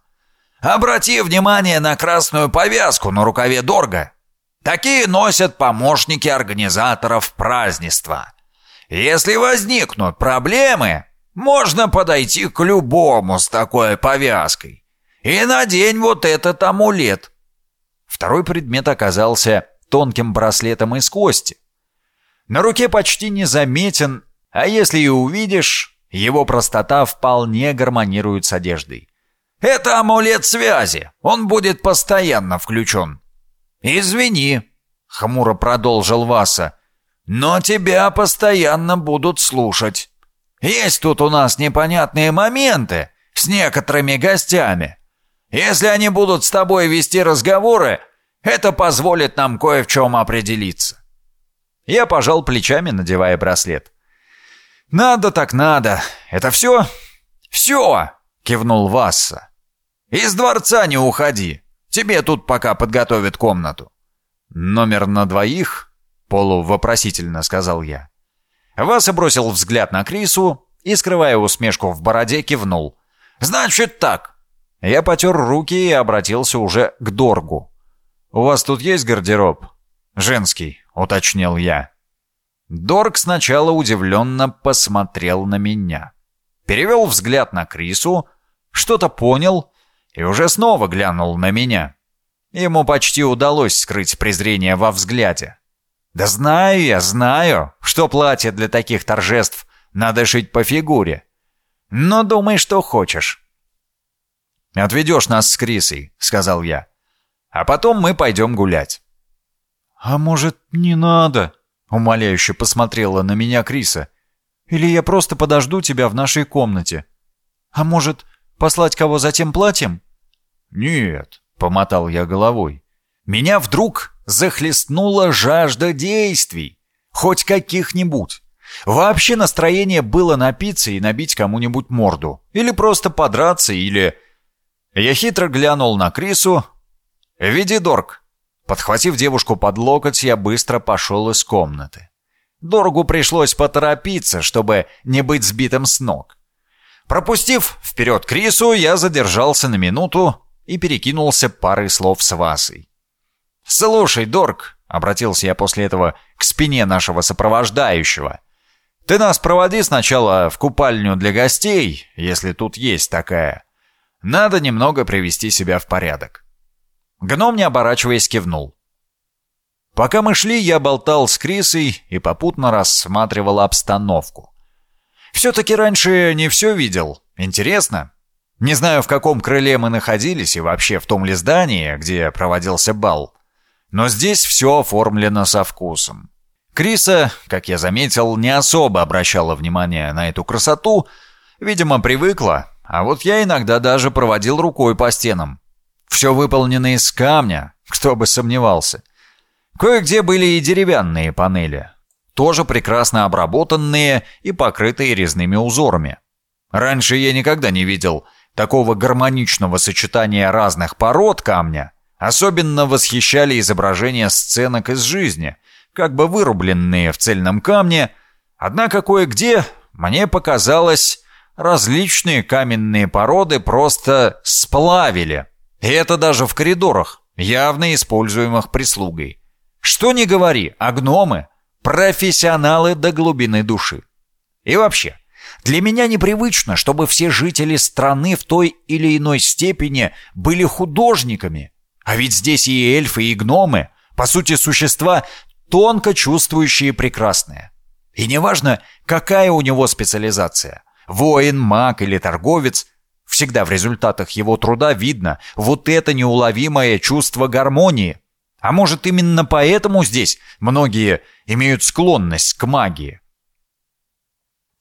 Speaker 1: «Обрати внимание на красную повязку на рукаве Дорга. Такие носят помощники организаторов празднества. Если возникнут проблемы, можно подойти к любому с такой повязкой. И надень вот этот амулет».
Speaker 2: Второй предмет оказался тонким браслетом из кости. На руке почти незаметен, а если и увидишь, его простота вполне гармонирует с одеждой.
Speaker 1: «Это амулет связи, он будет постоянно включен». «Извини», — хмуро продолжил Васа, «но тебя постоянно будут слушать. Есть тут у нас непонятные моменты с некоторыми гостями. Если они будут с тобой вести разговоры, это позволит нам кое в чем определиться».
Speaker 2: Я пожал плечами, надевая браслет. «Надо так надо. Это все?»
Speaker 1: «Все!» — кивнул Васса. «Из дворца не уходи. Тебе тут пока подготовят комнату».
Speaker 2: «Номер на двоих?» — полувопросительно сказал я. Васа бросил взгляд на Крису и, скрывая усмешку в бороде, кивнул.
Speaker 1: «Значит так».
Speaker 2: Я потер руки и обратился уже к Доргу. «У вас тут есть гардероб?» «Женский», — уточнил я. Дорг сначала удивленно посмотрел на меня. Перевел взгляд на Крису, что-то понял и уже снова глянул на меня. Ему почти удалось скрыть презрение во взгляде. «Да знаю я, знаю, что платье для таких торжеств надо шить по фигуре. Но думай, что хочешь». «Отведешь нас с Крисой», — сказал я. «А потом мы пойдем гулять».
Speaker 3: «А может, не надо?» — умоляюще посмотрела на меня Криса. «Или я просто подожду тебя в нашей комнате? А может, послать кого за тем платьем?»
Speaker 2: «Нет», — помотал я головой. «Меня вдруг захлестнула жажда действий. Хоть каких-нибудь. Вообще настроение было напиться и набить кому-нибудь морду. Или просто подраться, или... Я хитро глянул на Крису. «Веди, Дорг». Подхватив девушку под локоть, я быстро пошел из комнаты. Доргу пришлось поторопиться, чтобы не быть сбитым с ног. Пропустив вперед Крису, я задержался на минуту и перекинулся парой слов с Васой. «Слушай, Дорг», — обратился я после этого к спине нашего сопровождающего, «ты нас проводи сначала в купальню для гостей, если тут есть такая. Надо немного привести себя в порядок». Гном, не оборачиваясь, кивнул. Пока мы шли, я болтал с Крисой и попутно рассматривал обстановку. Все-таки раньше не все видел. Интересно. Не знаю, в каком крыле мы находились и вообще в том ли здании, где проводился бал. Но здесь все оформлено со вкусом. Криса, как я заметил, не особо обращала внимание на эту красоту, видимо, привыкла, а вот я иногда даже проводил рукой по стенам. Все выполнено из камня, кто бы сомневался. Кое-где были и деревянные панели, тоже прекрасно обработанные и покрытые резными узорами. Раньше я никогда не видел такого гармоничного сочетания разных пород камня, Особенно восхищали изображения сценок из жизни, как бы вырубленные в цельном камне, однако кое-где, мне показалось, различные каменные породы просто сплавили. И это даже в коридорах, явно используемых прислугой. Что ни говори, а гномы – профессионалы до глубины души. И вообще, для меня непривычно, чтобы все жители страны в той или иной степени были художниками – а ведь здесь и эльфы, и гномы, по сути, существа, тонко чувствующие прекрасное. И неважно, какая у него специализация – воин, маг или торговец – всегда в результатах его труда видно вот это неуловимое чувство гармонии. А может, именно поэтому здесь многие имеют склонность к магии.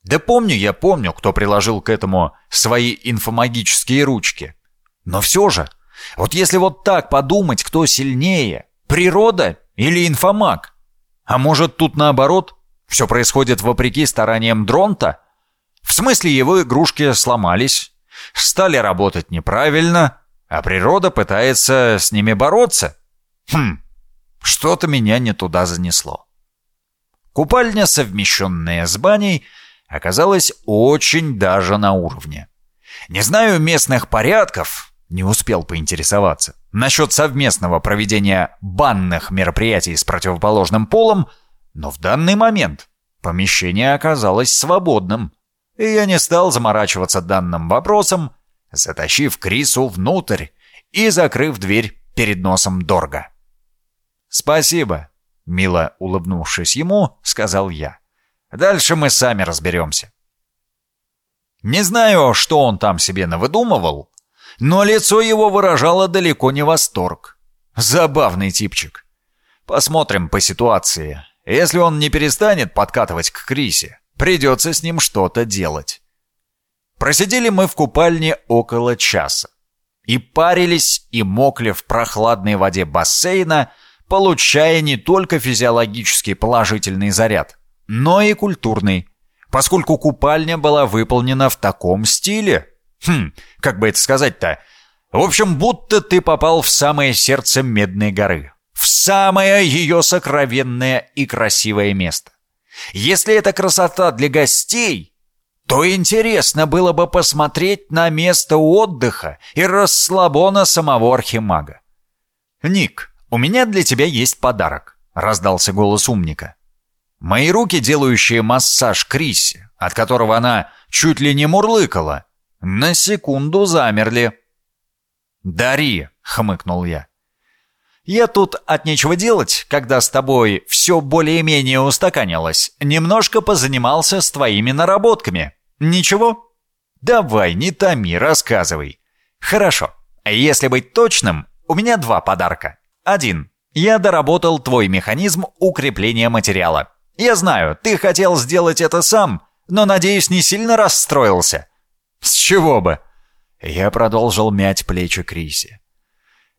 Speaker 1: Да помню я, помню, кто приложил к этому свои инфомагические ручки. Но все же, вот если вот так подумать, кто сильнее, природа или инфомаг? А может тут наоборот, все происходит вопреки стараниям Дронта? В смысле его игрушки сломались, стали работать неправильно, а природа пытается с ними бороться? Хм, что-то меня не туда занесло. Купальня, совмещенная с баней, оказалась очень даже на уровне. Не знаю местных порядков, не успел поинтересоваться. Насчет совместного проведения банных мероприятий с противоположным полом, но в данный момент помещение оказалось свободным, и я не стал заморачиваться данным вопросом, затащив Крису внутрь и закрыв дверь перед носом Дорга. «Спасибо», — мило улыбнувшись ему, сказал я. «Дальше мы сами разберемся». Не знаю, что он там себе навыдумывал, но лицо его выражало далеко не восторг. Забавный типчик. Посмотрим по ситуации. Если он не перестанет подкатывать к Крисе, придется с ним что-то делать. Просидели мы в купальне около часа. И парились, и мокли в прохладной воде бассейна, получая не только физиологический положительный заряд, но и культурный, поскольку купальня была выполнена в таком стиле, Хм, как бы это сказать-то? В общем, будто ты попал в самое сердце Медной горы. В самое ее сокровенное и красивое место. Если это красота для гостей, то интересно было бы посмотреть на место отдыха и расслабона самого архимага. «Ник, у меня для тебя есть подарок», — раздался голос умника. Мои руки, делающие массаж Крисе, от которого она чуть ли не мурлыкала, на секунду замерли. «Дари!» — хмыкнул я. «Я тут от нечего делать, когда с тобой все более-менее устаканилось, немножко позанимался с твоими наработками. Ничего? Давай, не томи, рассказывай. Хорошо. Если быть точным, у меня два подарка. Один. Я доработал твой механизм укрепления материала. Я знаю, ты хотел сделать это сам, но, надеюсь, не сильно расстроился. «С чего бы?» Я продолжил мять плечи Криси.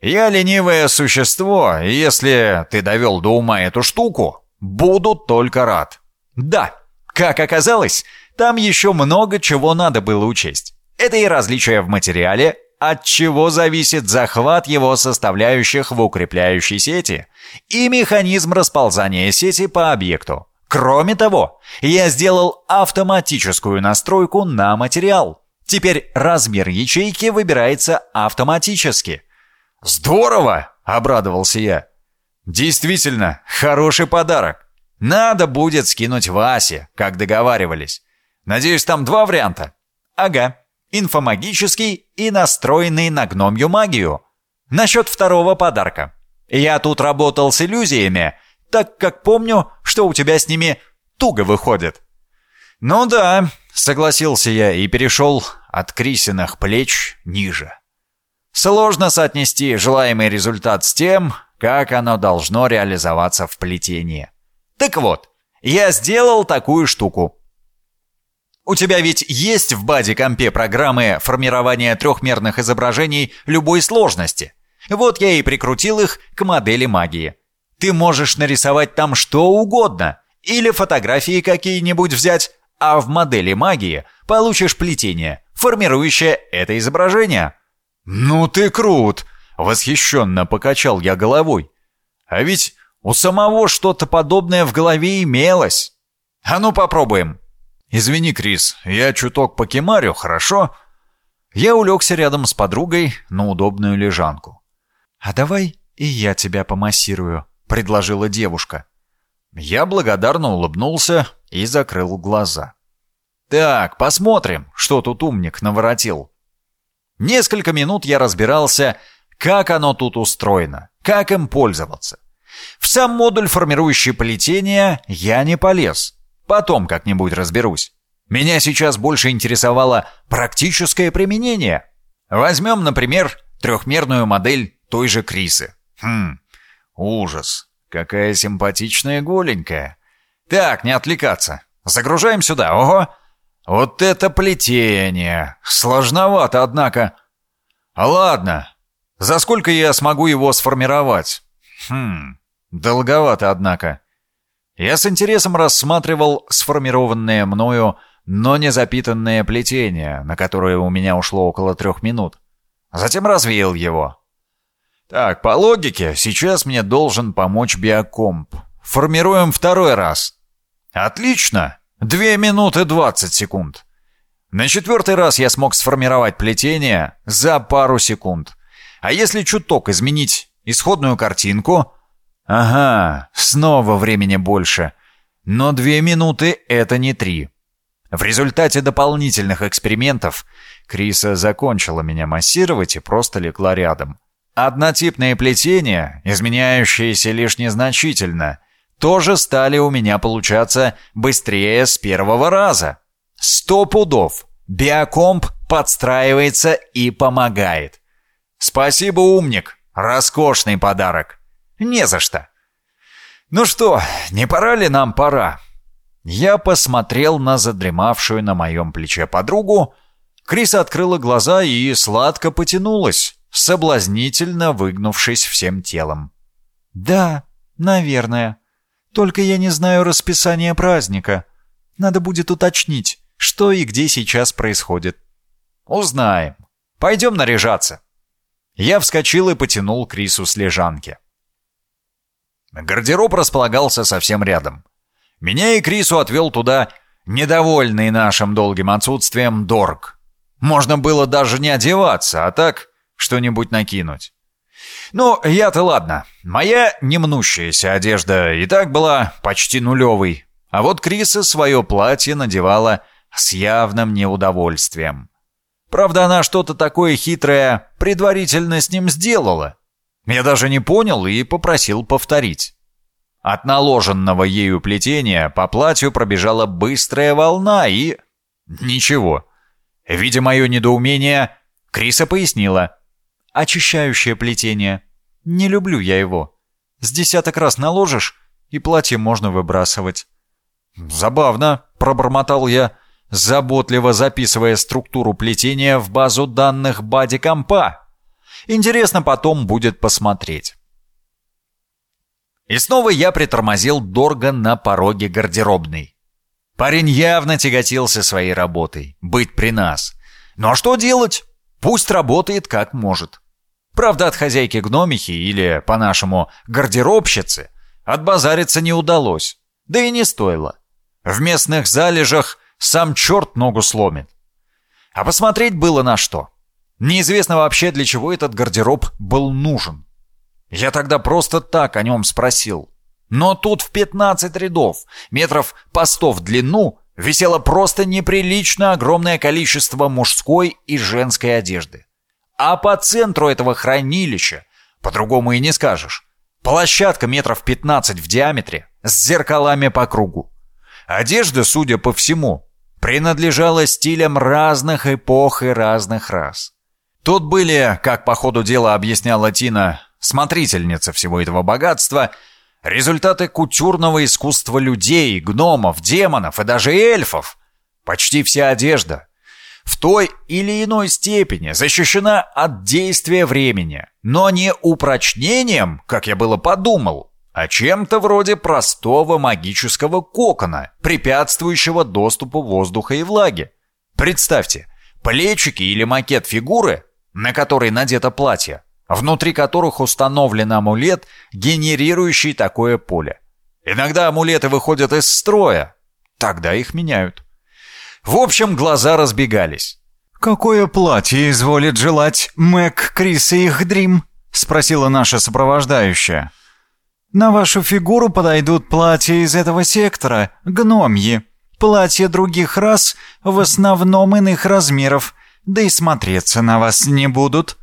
Speaker 1: «Я ленивое существо, и если ты довел до ума эту штуку, буду только рад». «Да, как оказалось, там еще много чего надо было учесть. Это и различия в материале, от чего зависит захват его составляющих в укрепляющей сети, и механизм расползания сети по объекту. Кроме того, я сделал автоматическую настройку на материал. Теперь размер ячейки выбирается автоматически. «Здорово!» — обрадовался я. «Действительно, хороший подарок. Надо будет скинуть Васе, как договаривались. Надеюсь, там два варианта?» «Ага. Инфомагический и настроенный на гномью магию. Насчет второго подарка. Я тут работал с иллюзиями, так как помню, что у тебя с ними туго выходит». «Ну да, Согласился я и перешел от Крисиных плеч ниже. Сложно соотнести желаемый результат с тем, как оно должно реализоваться в плетении. Так вот, я сделал такую штуку. У тебя ведь есть в баде-компе программы формирования трехмерных изображений любой сложности. Вот я и прикрутил их к модели магии. Ты можешь нарисовать там что угодно. Или фотографии какие-нибудь взять, а в модели магии получишь плетение, формирующее это изображение. «Ну ты крут!» — восхищенно покачал я головой. «А ведь у самого что-то подобное в голове имелось. А ну попробуем!» «Извини, Крис, я чуток покемарю, хорошо?» Я улегся рядом с подругой на удобную лежанку. «А давай и я тебя помассирую», — предложила девушка. Я благодарно улыбнулся и закрыл глаза. «Так, посмотрим, что тут умник наворотил». Несколько минут я разбирался, как оно тут устроено, как им пользоваться. В сам модуль, формирующий плетение, я не полез. Потом как-нибудь разберусь. Меня сейчас больше интересовало практическое применение. Возьмем, например, трехмерную модель той же Крисы. Хм, ужас. Какая симпатичная голенькая. Так, не отвлекаться. Загружаем сюда, ого. Вот это плетение! Сложновато, однако. Ладно, за сколько я смогу его сформировать? Хм, долговато, однако. Я с интересом рассматривал сформированное мною, но не запитанное плетение, на которое у меня ушло около трех минут. Затем развеял его. Так, по логике, сейчас мне должен помочь биокомп. Формируем второй раз. Отлично! Две минуты двадцать секунд. На четвертый раз я смог сформировать плетение за пару секунд. А если чуток изменить исходную картинку, Ага, снова времени больше. Но две минуты — это не три. В результате дополнительных экспериментов Криса закончила меня массировать и просто легла рядом. Однотипные плетения, изменяющиеся лишь незначительно, тоже стали у меня получаться быстрее с первого раза. Сто пудов. Биокомп подстраивается и помогает. Спасибо, умник. Роскошный подарок. Не за что. Ну что, не пора ли нам пора? Я посмотрел на задремавшую на моем плече подругу. Криса открыла глаза и сладко потянулась, соблазнительно выгнувшись всем телом.
Speaker 2: «Да, наверное. Только я не знаю расписания праздника. Надо будет уточнить, что и где сейчас происходит».
Speaker 1: «Узнаем. Пойдем наряжаться». Я вскочил и потянул Крису с лежанки. Гардероб располагался совсем рядом. Меня и Крису отвел туда недовольный нашим долгим отсутствием Дорг. Можно было даже не одеваться, а так что-нибудь накинуть. Ну, я-то ладно. Моя немнущаяся одежда и так была почти нулевой. А вот Криса свое платье надевала с явным неудовольствием. Правда, она что-то такое хитрое предварительно с ним сделала. Я даже не понял и попросил повторить. От наложенного ею плетения по платью пробежала быстрая волна и... Ничего. Видя мое недоумение, Криса пояснила.
Speaker 2: «Очищающее плетение. Не люблю я его. С десяток раз наложишь, и платье можно выбрасывать».
Speaker 1: «Забавно», — пробормотал я, заботливо записывая структуру плетения в базу данных Бади-компа. Интересно потом будет посмотреть. И снова я притормозил Дорга на пороге гардеробной. Парень явно тяготился своей работой, быть при нас. Ну а что делать? Пусть работает как может. Правда, от хозяйки гномихи или, по-нашему, гардеробщицы отбазариться не удалось. Да и не стоило. В местных залежах сам черт ногу сломит. А посмотреть было на что. Неизвестно вообще, для чего этот гардероб был нужен. Я тогда просто так о нем спросил. Но тут в 15 рядов, метров по 100 в длину, висело просто неприлично огромное количество мужской и женской одежды. А по центру этого хранилища, по-другому и не скажешь, площадка метров 15 в диаметре с зеркалами по кругу. Одежда, судя по всему, принадлежала стилям разных эпох и разных рас. Тут были, как по ходу дела объясняла Тина, смотрительница всего этого богатства, результаты кутюрного искусства людей, гномов, демонов и даже эльфов. Почти вся одежда в той или иной степени защищена от действия времени, но не упрочнением, как я было подумал, а чем-то вроде простого магического кокона, препятствующего доступу воздуха и влаги. Представьте, плечики или макет фигуры, на которой надето платье, внутри которых установлен амулет, генерирующий такое поле. Иногда амулеты выходят из строя, тогда их меняют. В общем, глаза разбегались.
Speaker 2: «Какое платье изволит желать Мэг, Крис и их Дрим?» — спросила наша сопровождающая. «На вашу фигуру подойдут платья из этого сектора, гномьи. Платья других рас в основном иных размеров, да и смотреться на вас не будут».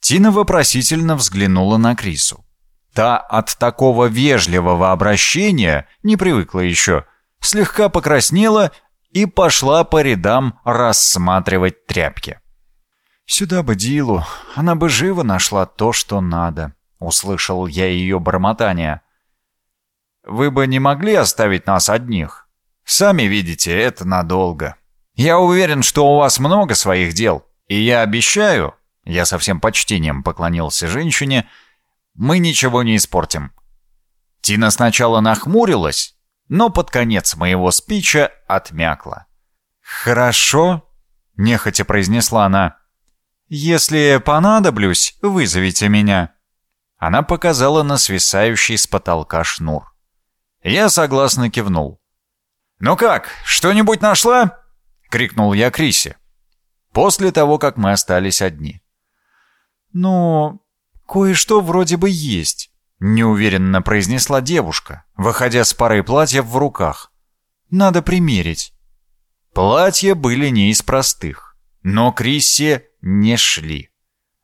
Speaker 1: Тина вопросительно взглянула на Крису. Та от такого вежливого обращения не привыкла еще, слегка покраснела и пошла по рядам рассматривать тряпки.
Speaker 2: «Сюда бы Дилу, она бы живо нашла то, что надо», — услышал я ее бормотание.
Speaker 1: «Вы бы не могли оставить нас одних? Сами видите, это надолго». Я уверен, что у вас много своих дел, и я обещаю, я со всем почтением поклонился женщине, мы ничего не испортим. Тина сначала нахмурилась, но под конец моего спича отмякла.
Speaker 2: «Хорошо», — нехотя произнесла она. «Если понадоблюсь, вызовите меня».
Speaker 1: Она показала на свисающий с потолка шнур. Я согласно кивнул. «Ну как, что-нибудь нашла?» — крикнул я Крисе. После того, как мы остались одни.
Speaker 2: «Ну, кое-что вроде бы есть», — неуверенно произнесла девушка, выходя с парой платьев в руках. «Надо примерить».
Speaker 1: Платья были не из простых, но Криссе не шли.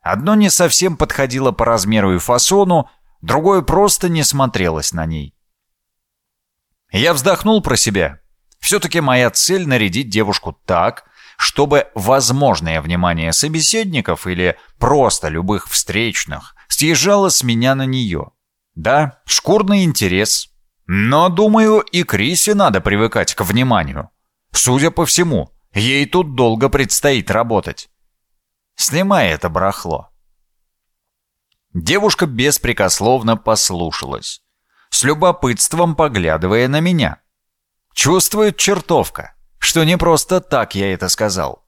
Speaker 1: Одно не совсем подходило по размеру и фасону, другое просто не смотрелось на ней. Я вздохнул про себя. Все-таки моя цель — нарядить девушку так, чтобы возможное внимание собеседников или просто любых встречных съезжало с меня на нее. Да, шкурный интерес. Но, думаю, и Крисе надо привыкать к вниманию. Судя по всему, ей тут долго предстоит работать. Снимай это барахло. Девушка беспрекословно послушалась, с любопытством поглядывая на меня. Чувствует чертовка, что не просто так я это сказал.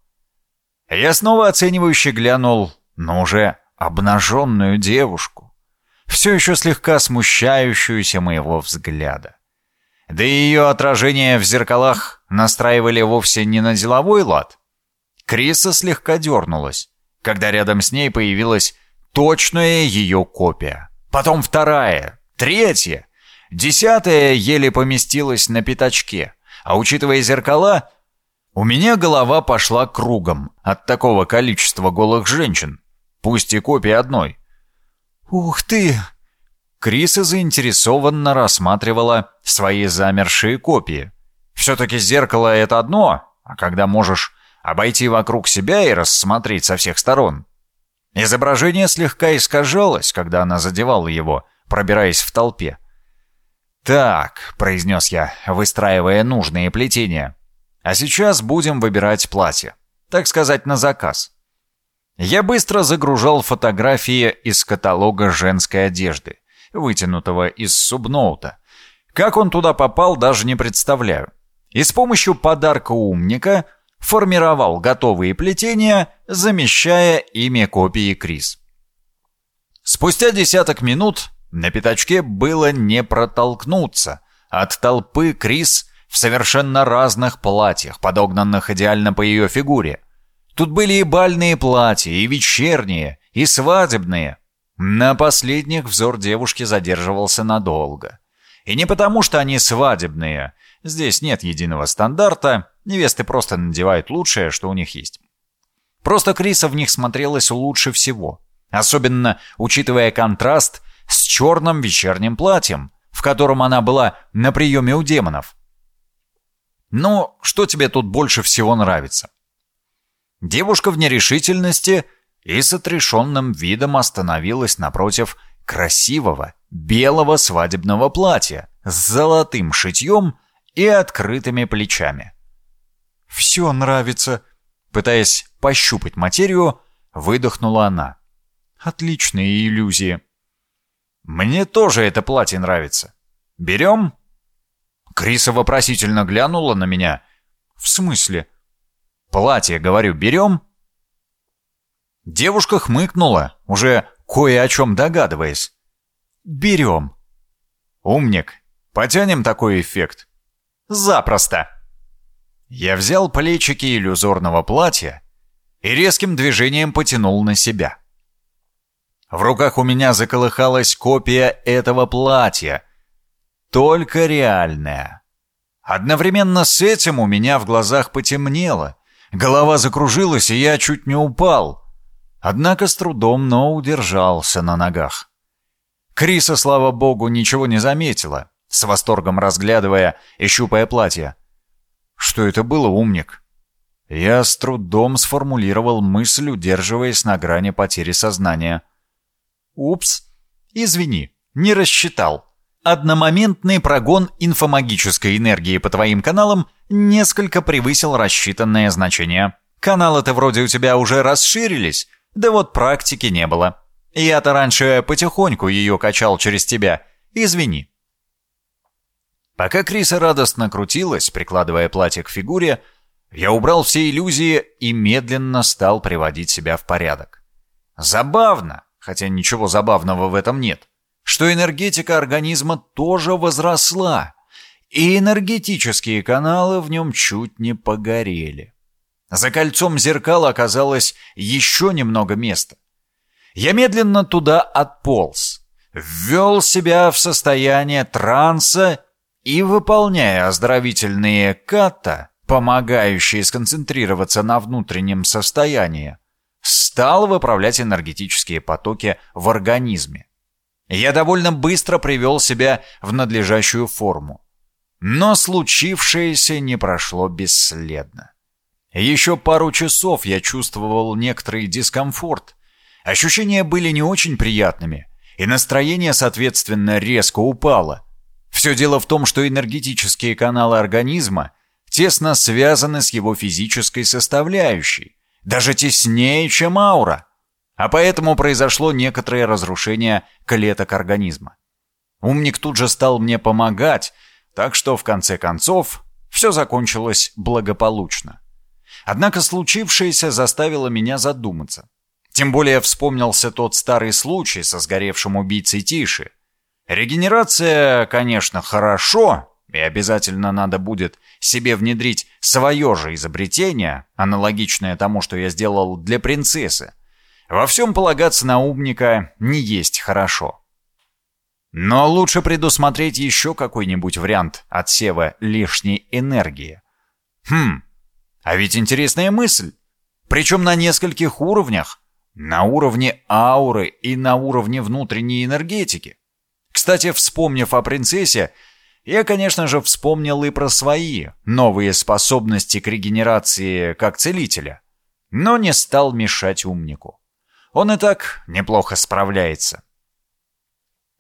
Speaker 1: Я снова оценивающе глянул на уже обнаженную девушку, все еще слегка смущающуюся моего взгляда. Да и ее отражения в зеркалах настраивали вовсе не на деловой лад. Криса слегка дернулась, когда рядом с ней появилась точная ее копия. Потом вторая, третья. Десятая еле поместилась на пятачке, а учитывая зеркала, у меня голова пошла кругом от такого количества голых женщин, пусть и копия одной.
Speaker 2: «Ух ты!»
Speaker 1: Криса заинтересованно рассматривала свои замершие копии. Все-таки зеркало — это одно, а когда можешь обойти вокруг себя и рассмотреть со всех сторон. Изображение слегка искажалось, когда она задевала его, пробираясь в толпе. «Так», — произнес я, выстраивая нужные плетения. «А сейчас будем выбирать платье. Так сказать, на заказ». Я быстро загружал фотографии из каталога женской одежды, вытянутого из субноута. Как он туда попал, даже не представляю. И с помощью подарка умника формировал готовые плетения, замещая ими копии Крис. Спустя десяток минут на пятачке было не протолкнуться. От толпы Крис в совершенно разных платьях, подогнанных идеально по ее фигуре. Тут были и бальные платья, и вечерние, и свадебные. На последних взор девушки задерживался надолго. И не потому, что они свадебные. Здесь нет единого стандарта, невесты просто надевают лучшее, что у них есть. Просто Криса в них смотрелась лучше всего. Особенно учитывая контраст с черным вечерним платьем, в котором она была на приеме у демонов. «Ну, что тебе тут больше всего нравится?» Девушка в нерешительности и с отрешенным видом остановилась напротив красивого белого свадебного платья с золотым шитьем и открытыми плечами.
Speaker 2: «Все нравится», — пытаясь пощупать материю, выдохнула она. «Отличные иллюзии».
Speaker 1: «Мне тоже это платье нравится. Берем?» Криса вопросительно глянула на меня. «В смысле?» «Платье, говорю, берем?» Девушка хмыкнула, уже кое о чем догадываясь. «Берем». «Умник. Потянем такой эффект?» «Запросто». Я взял плечики иллюзорного платья и резким движением потянул на себя. В руках у меня заколыхалась копия этого платья, только реальная. Одновременно с этим у меня в глазах потемнело, голова закружилась, и я чуть не упал. Однако с трудом, но удержался на ногах. Криса, слава богу, ничего не заметила, с восторгом разглядывая и щупая платье. Что это было, умник? Я с трудом сформулировал мысль, удерживаясь на грани потери сознания. «Упс, извини, не рассчитал»,
Speaker 2: Одномоментный прогон инфомагической энергии по твоим каналам несколько превысил рассчитанное значение. Каналы-то вроде у тебя уже расширились, да вот практики не было. Я-то раньше потихоньку ее качал через тебя. Извини. Пока Криса радостно крутилась, прикладывая платье к фигуре, я убрал все иллюзии и медленно стал приводить себя в порядок. Забавно, хотя ничего забавного в этом нет, что энергетика организма тоже возросла, и энергетические каналы в нем чуть не погорели. За кольцом зеркала оказалось еще немного места. Я медленно туда отполз, ввел себя в состояние транса и, выполняя оздоровительные ката, помогающие сконцентрироваться на внутреннем состоянии, стал выправлять энергетические потоки в организме. Я довольно быстро привел себя в надлежащую форму. Но случившееся не прошло бесследно. Еще пару часов я чувствовал некоторый дискомфорт. Ощущения были не очень приятными, и настроение, соответственно, резко упало. Все дело в том, что энергетические каналы организма тесно связаны с его физической составляющей, даже теснее, чем аура, а поэтому произошло некоторое разрушение клеток организма. Умник тут же стал мне помогать, так что в конце концов все закончилось благополучно. Однако случившееся заставило меня задуматься. Тем более вспомнился тот старый случай со сгоревшим убийцей Тиши. Регенерация, конечно, хорошо, и обязательно надо будет себе внедрить свое же изобретение, аналогичное тому, что я сделал для принцессы. Во всем полагаться на умника не есть хорошо. Но лучше предусмотреть еще какой-нибудь вариант отсева лишней энергии. Хм, а ведь интересная мысль. Причем на нескольких уровнях. На уровне ауры и на уровне внутренней энергетики. Кстати, вспомнив о принцессе, я, конечно же, вспомнил и про свои новые способности к регенерации как целителя, но не стал мешать умнику. Он и так неплохо справляется.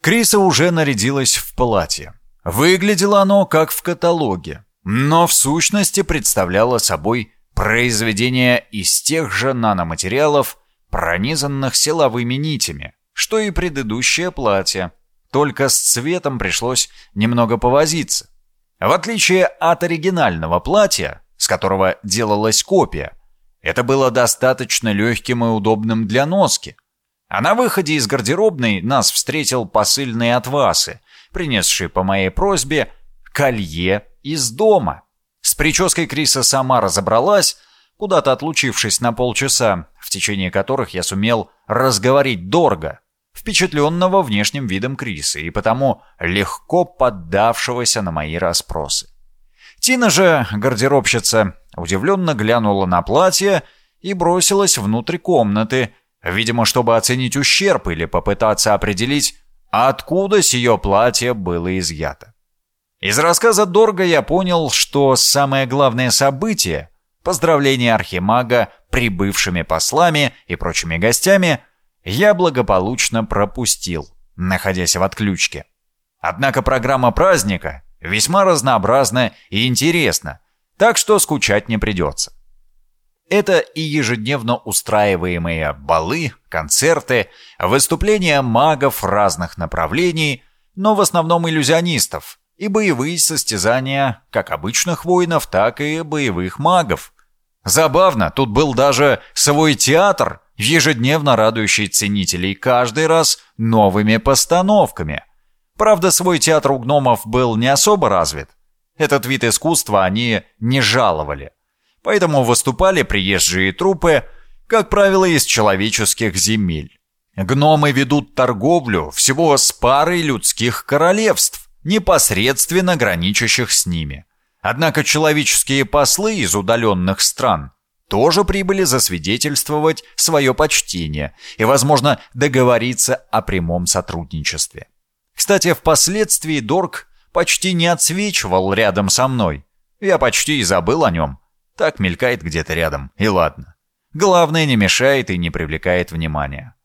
Speaker 2: Криса уже нарядилась в платье. Выглядело оно как в каталоге но в сущности представляла собой произведение из тех же наноматериалов, пронизанных силовыми нитями, что и предыдущее платье, только с цветом пришлось немного повозиться. В отличие от оригинального платья, с которого делалась копия, это было достаточно легким и удобным для носки. А на выходе из гардеробной нас встретил посыльный от Васы, принесший по моей просьбе колье из дома. С прической Криса сама разобралась, куда-то отлучившись на полчаса, в течение которых я сумел разговорить Дорга, впечатленного внешним видом Криса и потому легко поддавшегося на мои расспросы. Тина же, гардеробщица, удивленно глянула на платье и бросилась внутрь комнаты, видимо, чтобы оценить ущерб или попытаться определить, откуда сие платье было изъято. Из рассказа Дорга я понял, что самое главное событие — поздравление Архимага прибывшими послами и прочими гостями — я благополучно пропустил, находясь в отключке. Однако программа праздника весьма разнообразна и интересна, так что скучать не придется. Это и ежедневно устраиваемые балы, концерты, выступления магов разных направлений, но в основном иллюзионистов, и боевые состязания как обычных воинов, так и боевых магов. Забавно, тут был даже свой театр, ежедневно радующий ценителей каждый раз новыми постановками. Правда, свой театр у гномов был не особо развит. Этот вид искусства они не жаловали. Поэтому выступали приезжие трупы, как правило, из человеческих земель. Гномы ведут торговлю всего с парой людских королевств непосредственно граничащих с ними. Однако человеческие послы из удаленных стран тоже прибыли засвидетельствовать свое почтение и, возможно, договориться о прямом сотрудничестве. Кстати, впоследствии Дорг почти не отсвечивал рядом со мной. Я почти и забыл о нем. Так мелькает где-то рядом, и ладно. Главное, не мешает и не привлекает внимания.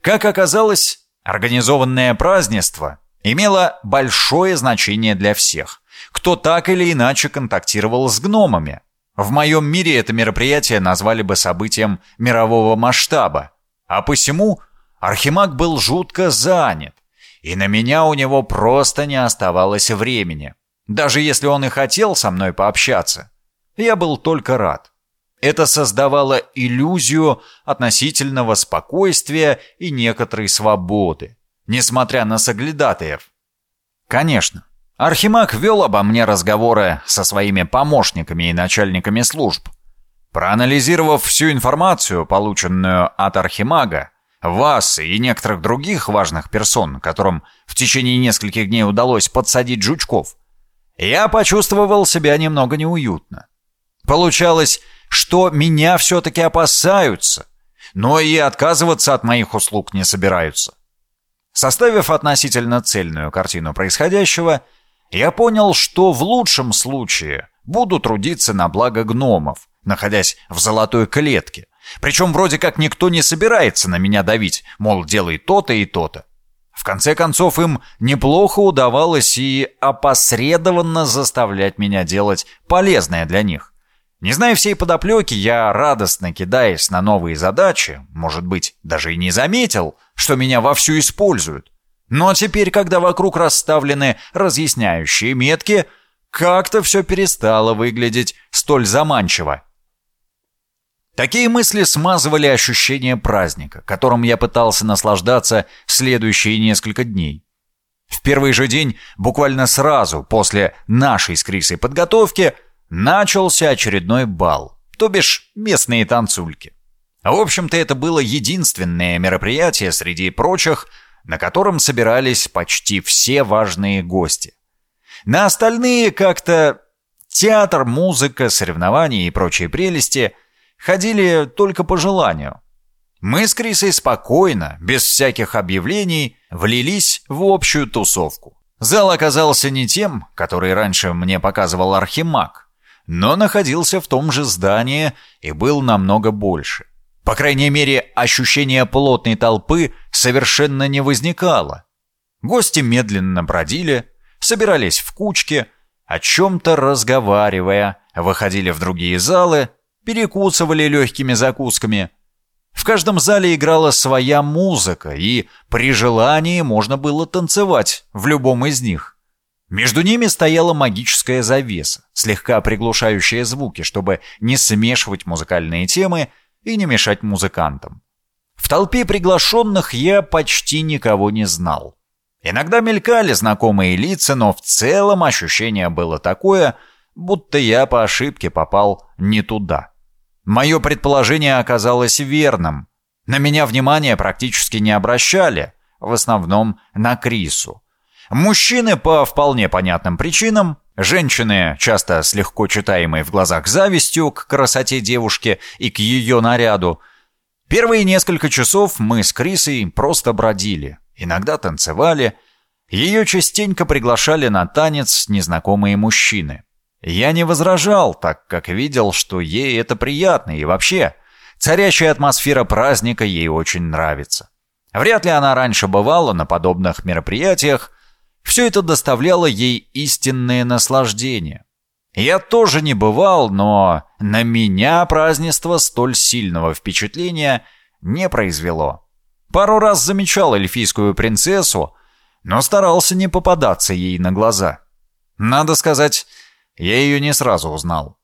Speaker 2: Как оказалось, организованное празднество
Speaker 1: имело большое значение для всех, кто так или иначе контактировал с гномами. В моем мире это мероприятие назвали бы событием мирового масштаба, а посему Архимаг был жутко занят, и на меня у него просто не оставалось времени. Даже если он и хотел со мной пообщаться, я был только рад. Это создавало иллюзию относительного спокойствия и некоторой свободы, несмотря на соглядатаев. Конечно, Архимаг вел обо мне разговоры со своими помощниками и начальниками служб. Проанализировав всю информацию, полученную от Архимага, вас и некоторых других важных персон, которым в течение нескольких дней удалось подсадить жучков, я почувствовал себя немного неуютно. Получалось, что меня все-таки опасаются, но и отказываться от моих услуг не собираются. Составив относительно цельную картину происходящего, я понял, что в лучшем случае буду трудиться на благо гномов, находясь в золотой клетке. Причем вроде как никто не собирается на меня давить, мол, делай то-то и то-то. В конце концов, им неплохо удавалось и опосредованно заставлять меня делать полезное для них. Не зная всей подоплеки, я, радостно кидаясь на новые задачи, может быть, даже и не заметил, что меня вовсю используют. Но теперь, когда вокруг расставлены разъясняющие метки, как-то все перестало выглядеть столь заманчиво. Такие мысли смазывали ощущение праздника, которым я пытался наслаждаться следующие несколько дней. В первый же день, буквально сразу после нашей с Крисой подготовки – начался очередной бал, то бишь местные танцульки. В общем-то, это было единственное мероприятие среди прочих, на котором собирались почти все важные гости. На остальные как-то театр, музыка, соревнования и прочие прелести ходили только по желанию. Мы с Крисой спокойно, без всяких объявлений, влились в общую тусовку. Зал оказался не тем, который раньше мне показывал Архимаг, но находился в том же здании и был намного больше. По крайней мере, ощущение плотной толпы совершенно не возникало. Гости медленно бродили, собирались в кучки, о чем-то разговаривая, выходили в другие залы, перекусывали легкими закусками. В каждом зале играла своя музыка, и при желании можно было танцевать в любом из них. Между ними стояла магическая завеса, слегка приглушающая звуки, чтобы не смешивать музыкальные темы и не мешать музыкантам. В толпе приглашенных я почти никого не знал. Иногда мелькали знакомые лица, но в целом ощущение было такое, будто я по ошибке попал не туда. Мое предположение оказалось верным. На меня внимания практически не обращали, в основном на Крису. Мужчины по вполне понятным причинам, женщины, часто с легко читаемой в глазах завистью к красоте девушки и к ее наряду. Первые несколько часов мы с Крисой просто бродили, иногда танцевали. Ее частенько приглашали на танец незнакомые мужчины. Я не возражал, так как видел, что ей это приятно и вообще царящая атмосфера праздника ей очень нравится. Вряд ли она раньше бывала на подобных мероприятиях, все это доставляло ей истинное наслаждение. Я тоже не бывал, но на меня празднество столь сильного впечатления не произвело. Пару раз замечал эльфийскую принцессу, но старался не попадаться ей на глаза. Надо сказать, я ее не сразу узнал.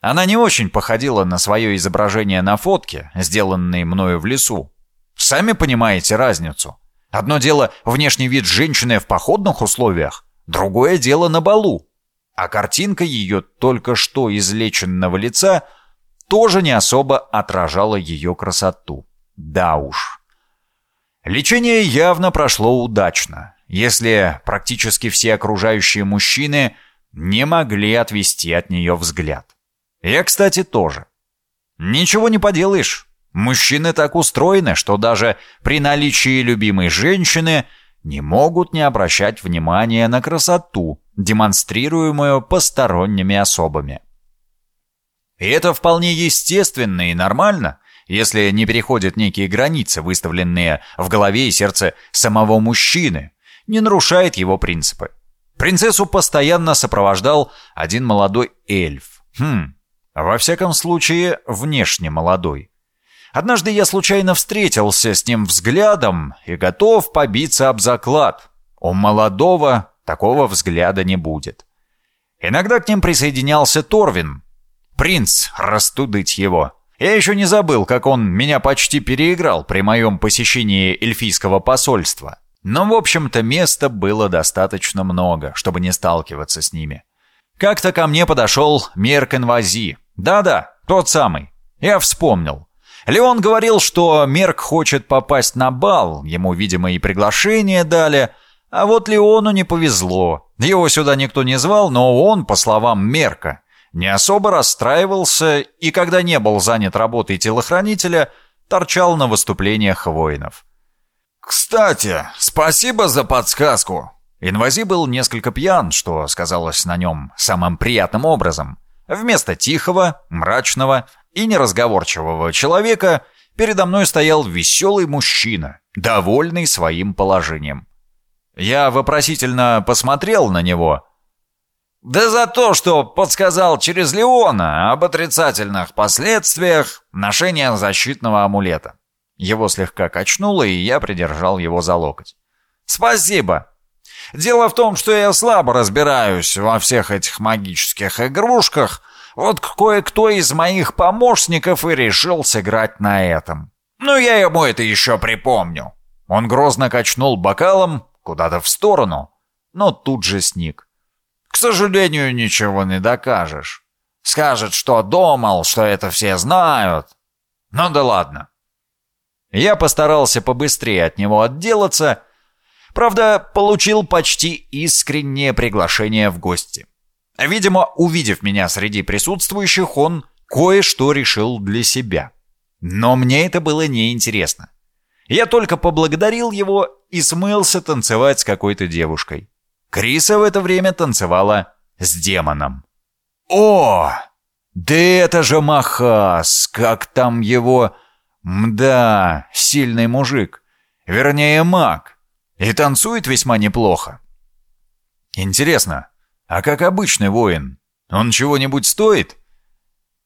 Speaker 1: Она не очень походила на свое изображение на фотке, сделанной мною в лесу. Сами понимаете разницу. Одно дело внешний вид женщины в походных условиях, другое дело на балу. А картинка ее только что излеченного лица тоже не особо отражала ее красоту. Да уж. Лечение явно прошло удачно, если практически все окружающие мужчины не могли отвести от нее взгляд. Я, кстати, тоже. Ничего не поделаешь. Мужчины так устроены, что даже при наличии любимой женщины не могут не обращать внимания на красоту, демонстрируемую посторонними особами. И это вполне естественно и нормально, если не переходят некие границы, выставленные в голове и сердце самого мужчины, не нарушает его принципы. Принцессу постоянно сопровождал один молодой эльф. Хм, во всяком случае, внешне молодой. Однажды я случайно встретился с ним взглядом и готов побиться об заклад. У молодого такого взгляда не будет. Иногда к ним присоединялся Торвин. Принц, растудыть его. Я еще не забыл, как он меня почти переиграл при моем посещении эльфийского посольства. Но, в общем-то, места было достаточно много, чтобы не сталкиваться с ними. Как-то ко мне подошел Мерк Инвази. Да-да, тот самый. Я вспомнил. Леон говорил, что Мерк хочет попасть на бал, ему, видимо, и приглашение дали, а вот Леону не повезло. Его сюда никто не звал, но он, по словам Мерка, не особо расстраивался и, когда не был занят работой телохранителя, торчал на выступлениях воинов.
Speaker 3: «Кстати, спасибо за подсказку!»
Speaker 1: Инвази был несколько пьян, что сказалось на нем самым приятным образом. Вместо тихого, мрачного и неразговорчивого человека передо мной стоял веселый мужчина, довольный своим положением. Я вопросительно посмотрел на него.
Speaker 3: «Да за то, что подсказал через Леона об отрицательных последствиях ношения защитного амулета.
Speaker 1: Его слегка качнуло, и я придержал его за локоть.
Speaker 3: «Спасибо. Дело в том, что я слабо разбираюсь во всех этих магических игрушках. Вот кое-кто из моих помощников и решил сыграть на этом. Ну, я ему это еще припомню».
Speaker 1: Он грозно качнул бокалом куда-то в сторону, но тут же сник.
Speaker 3: «К сожалению, ничего не докажешь. Скажет, что думал, что это все знают. Ну да ладно.
Speaker 1: Я постарался побыстрее от него отделаться, правда, получил почти искреннее приглашение в гости. Видимо, увидев меня среди присутствующих, он кое-что решил для себя. Но мне это было неинтересно. Я только поблагодарил его и смылся танцевать с какой-то девушкой. Криса в это время танцевала с демоном. «О! Да это же Махас! Как там его...» Мда, сильный мужик. Вернее, маг. И танцует весьма неплохо. Интересно, а как обычный воин? Он чего-нибудь стоит?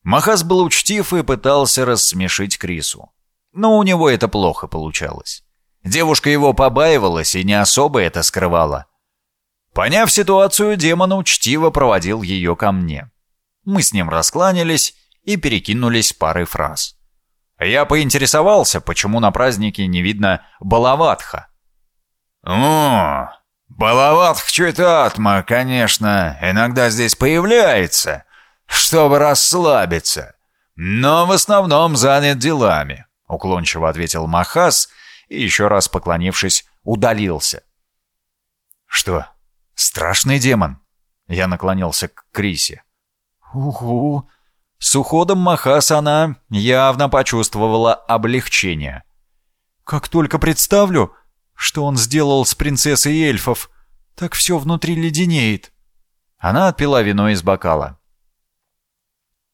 Speaker 1: Махас был учтив и пытался рассмешить Крису. Но у него это плохо получалось. Девушка его побаивалась и не особо это скрывала. Поняв ситуацию, демон учтиво проводил ее ко мне. Мы с ним раскланялись и перекинулись парой фраз. Я поинтересовался, почему на празднике не видно Балаватха.
Speaker 3: «О, Балаватх Чуйтатма, конечно, иногда здесь появляется, чтобы расслабиться, но в основном занят делами», — уклончиво ответил Махас и, еще раз поклонившись, удалился.
Speaker 1: «Что, страшный демон?» Я наклонился к Крисе.
Speaker 2: «Угу», с уходом Махаса она явно почувствовала облегчение. «Как только представлю, что он сделал с принцессой эльфов, так все внутри леденеет».
Speaker 1: Она отпила вино из бокала.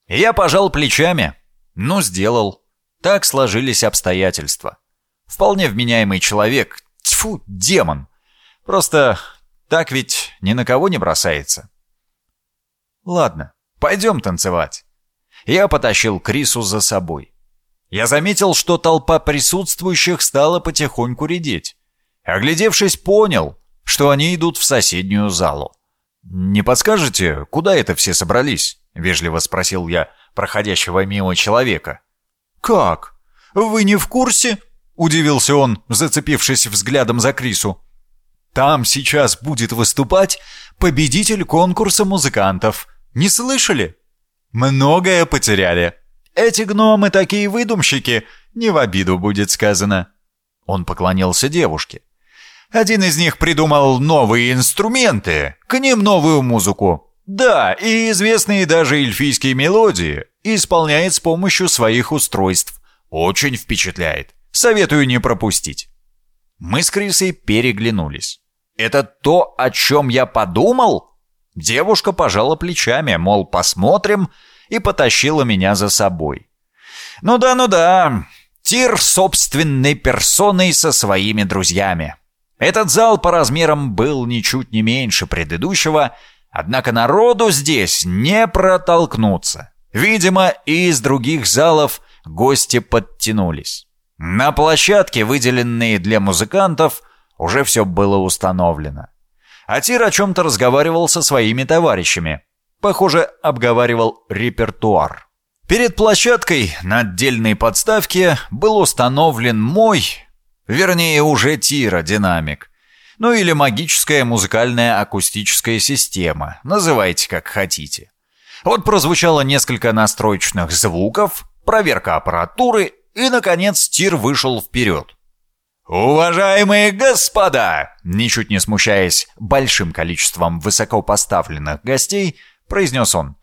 Speaker 1: Я пожал плечами. Ну, сделал. Так сложились обстоятельства. Вполне вменяемый человек. Тьфу, демон. Просто так ведь ни на кого не бросается. Ладно, пойдем танцевать я потащил Крису за собой. Я заметил, что толпа присутствующих стала потихоньку редеть. Оглядевшись, понял, что они идут в соседнюю залу. «Не подскажете, куда это все собрались?» — вежливо спросил я проходящего мимо человека.
Speaker 2: «Как? Вы не в курсе?» — удивился он, зацепившись взглядом за Крису. «Там сейчас будет выступать победитель конкурса музыкантов. Не слышали?» Многое потеряли. Эти гномы такие выдумщики, не в обиду будет сказано».
Speaker 1: Он поклонился девушке.
Speaker 2: «Один из них придумал новые инструменты, к ним новую музыку. Да, и известные даже эльфийские мелодии, исполняет с помощью своих устройств. Очень впечатляет. Советую не пропустить».
Speaker 1: Мы с Крисой переглянулись. «Это то, о чем я подумал?» Девушка пожала плечами, мол, посмотрим, и потащила меня за собой. Ну да, ну да, Тир собственной персоной со своими друзьями. Этот зал по размерам был ничуть не меньше предыдущего, однако народу здесь не протолкнуться. Видимо, и из других залов гости подтянулись. На площадке, выделенной для музыкантов, уже все было установлено. Атир о чем-то разговаривал со своими товарищами. Похоже, обговаривал репертуар. Перед площадкой на отдельной подставке был установлен мой, вернее уже Тира динамик. Ну или магическая музыкальная акустическая система, называйте как хотите. Вот прозвучало несколько настроечных звуков, проверка аппаратуры и, наконец, Тир вышел вперед. «Уважаемые господа!» Ничуть не смущаясь большим количеством высокопоставленных гостей, произнес он.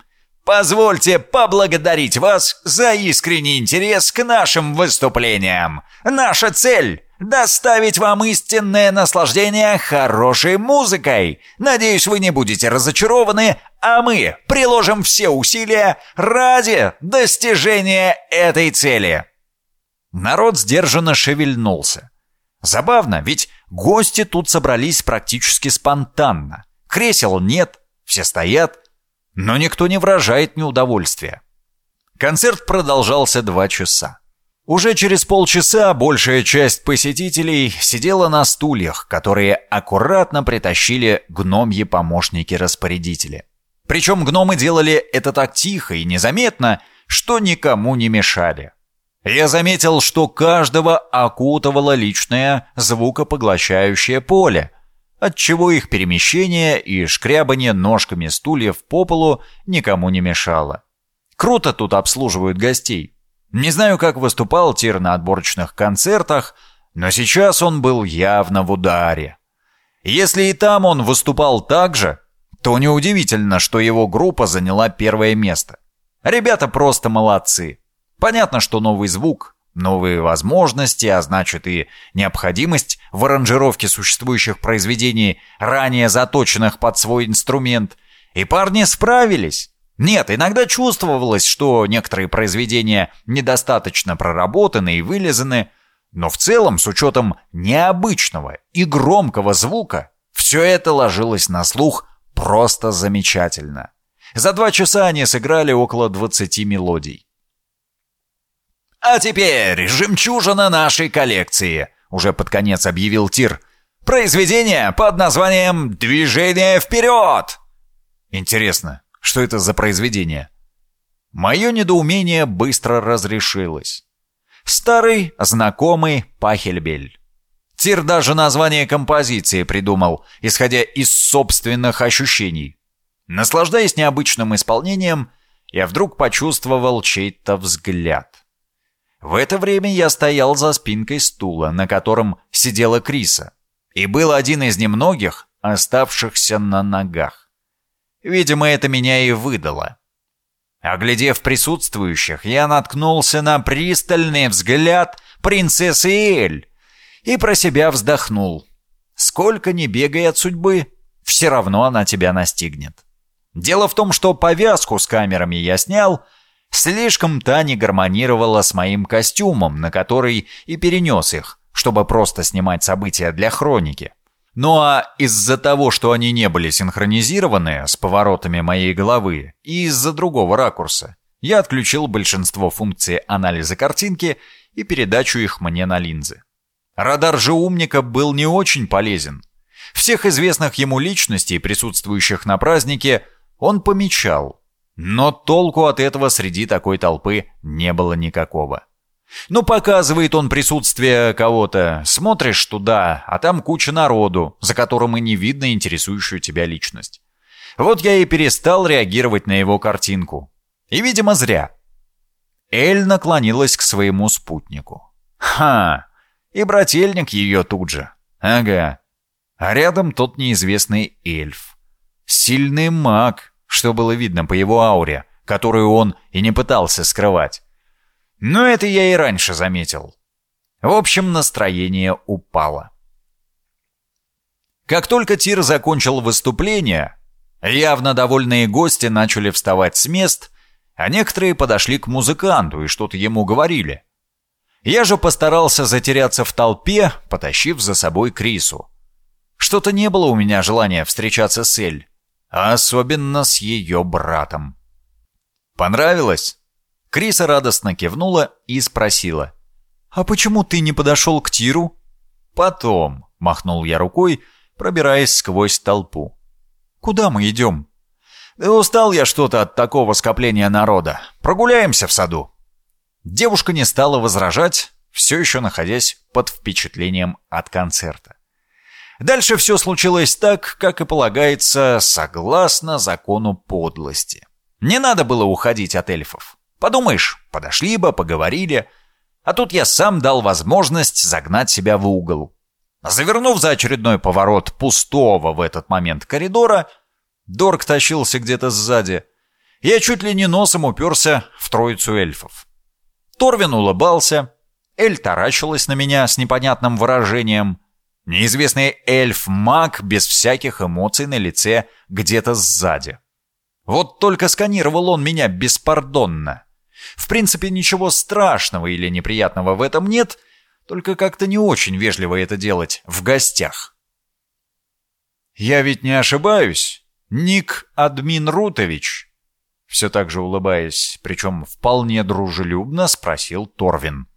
Speaker 1: «Позвольте поблагодарить вас за искренний интерес к нашим выступлениям. Наша цель — доставить вам истинное наслаждение хорошей музыкой. Надеюсь, вы не будете разочарованы, а мы приложим все усилия ради достижения этой цели». Народ сдержанно шевельнулся. Забавно, ведь гости тут собрались практически спонтанно. Кресел нет, все стоят, но никто не выражает неудовольствия. Концерт продолжался два часа. Уже через полчаса большая часть посетителей сидела на стульях, которые аккуратно притащили гномьи помощники-распорядители. Причем гномы делали это так тихо и незаметно, что никому не мешали. Я заметил, что каждого окутывало личное звукопоглощающее поле, отчего их перемещение и шкрябание ножками стульев по полу никому не мешало. Круто тут обслуживают гостей. Не знаю, как выступал Тир на отборочных концертах, но сейчас он был явно в ударе. Если и там он выступал так же, то неудивительно, что его группа заняла первое место. Ребята просто молодцы. Понятно, что новый звук, новые возможности, а значит и необходимость в аранжировке существующих произведений, ранее заточенных под свой инструмент. И парни справились. Нет, иногда чувствовалось, что некоторые произведения недостаточно проработаны и вылезаны, но в целом, с учетом необычного и громкого звука, все это ложилось на слух просто замечательно. За два часа они сыграли около 20 мелодий. «А теперь жемчужина нашей коллекции», — уже под конец объявил Тир. «Произведение под названием «Движение вперед». Интересно, что это за произведение? Мое недоумение быстро разрешилось. Старый, знакомый Пахельбель. Тир даже название композиции придумал, исходя из собственных ощущений. Наслаждаясь необычным исполнением, я вдруг почувствовал чей-то взгляд. В это время я стоял за спинкой стула, на котором сидела Криса, и был один из немногих, оставшихся на ногах. Видимо, это меня и выдало. Оглядев присутствующих, я наткнулся на пристальный взгляд принцессы Эль и про себя вздохнул. Сколько ни бегай от судьбы, все равно она тебя настигнет. Дело в том, что повязку с камерами я снял — Слишком та не гармонировала с моим костюмом, на который и перенес их, чтобы просто снимать события для хроники. Ну а из-за того, что они не были синхронизированы с поворотами моей головы и из-за другого ракурса, я отключил большинство функций анализа картинки и передачу их мне на линзы. Радар же умника был не очень полезен. Всех известных ему личностей, присутствующих на празднике, он помечал, но толку от этого среди такой толпы не было никакого. Ну, показывает он присутствие кого-то, смотришь туда, а там куча народу, за которым и не видно интересующую тебя личность. Вот я и перестал реагировать на его картинку. И, видимо, зря. Эль наклонилась к своему спутнику. Ха! И брательник ее тут же. Ага. А рядом тот неизвестный эльф. Сильный маг, что было видно по его ауре, которую он и не пытался скрывать. Но это я и раньше заметил. В общем, настроение упало. Как только Тир закончил выступление, явно довольные гости начали вставать с мест, а некоторые подошли к музыканту и что-то ему говорили. Я же постарался затеряться в толпе, потащив за собой Крису. Что-то не было у меня желания встречаться с Эль, а особенно с ее братом. «Понравилось?» Криса радостно кивнула и спросила.
Speaker 2: «А почему ты не подошел к Тиру?»
Speaker 1: «Потом», — махнул я рукой, пробираясь сквозь толпу.
Speaker 2: «Куда мы идем?»
Speaker 1: «Да устал я что-то от такого скопления народа. Прогуляемся в саду». Девушка не стала возражать, все еще находясь под впечатлением от концерта. Дальше все случилось так, как и полагается, согласно закону подлости. Не надо было уходить от эльфов. Подумаешь, подошли бы, поговорили. А тут я сам дал возможность загнать себя в угол. Завернув за очередной поворот пустого в этот момент коридора, Дорк тащился где-то сзади. Я чуть ли не носом уперся в троицу эльфов. Торвин улыбался, Эль таращилась на меня с непонятным выражением. Неизвестный эльф-маг без всяких эмоций на лице где-то сзади. Вот только сканировал он меня беспардонно. В принципе, ничего страшного или неприятного в этом нет, только как-то не очень вежливо это делать в гостях. «Я ведь не ошибаюсь, Ник Админ Рутович?» Все так же улыбаясь, причем вполне дружелюбно, спросил Торвин.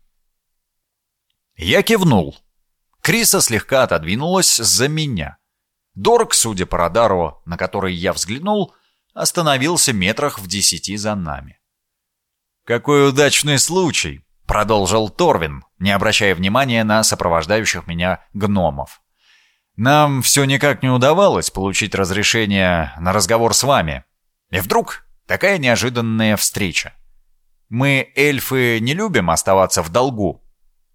Speaker 1: Я кивнул. Криса слегка отодвинулась за меня. Дорг, судя по радару, на который я взглянул, остановился метрах в десяти за нами. «Какой удачный случай!» — продолжил Торвин, не обращая внимания на сопровождающих меня гномов. «Нам все никак не удавалось получить разрешение на разговор с вами. И вдруг такая неожиданная встреча. Мы, эльфы, не любим оставаться в долгу,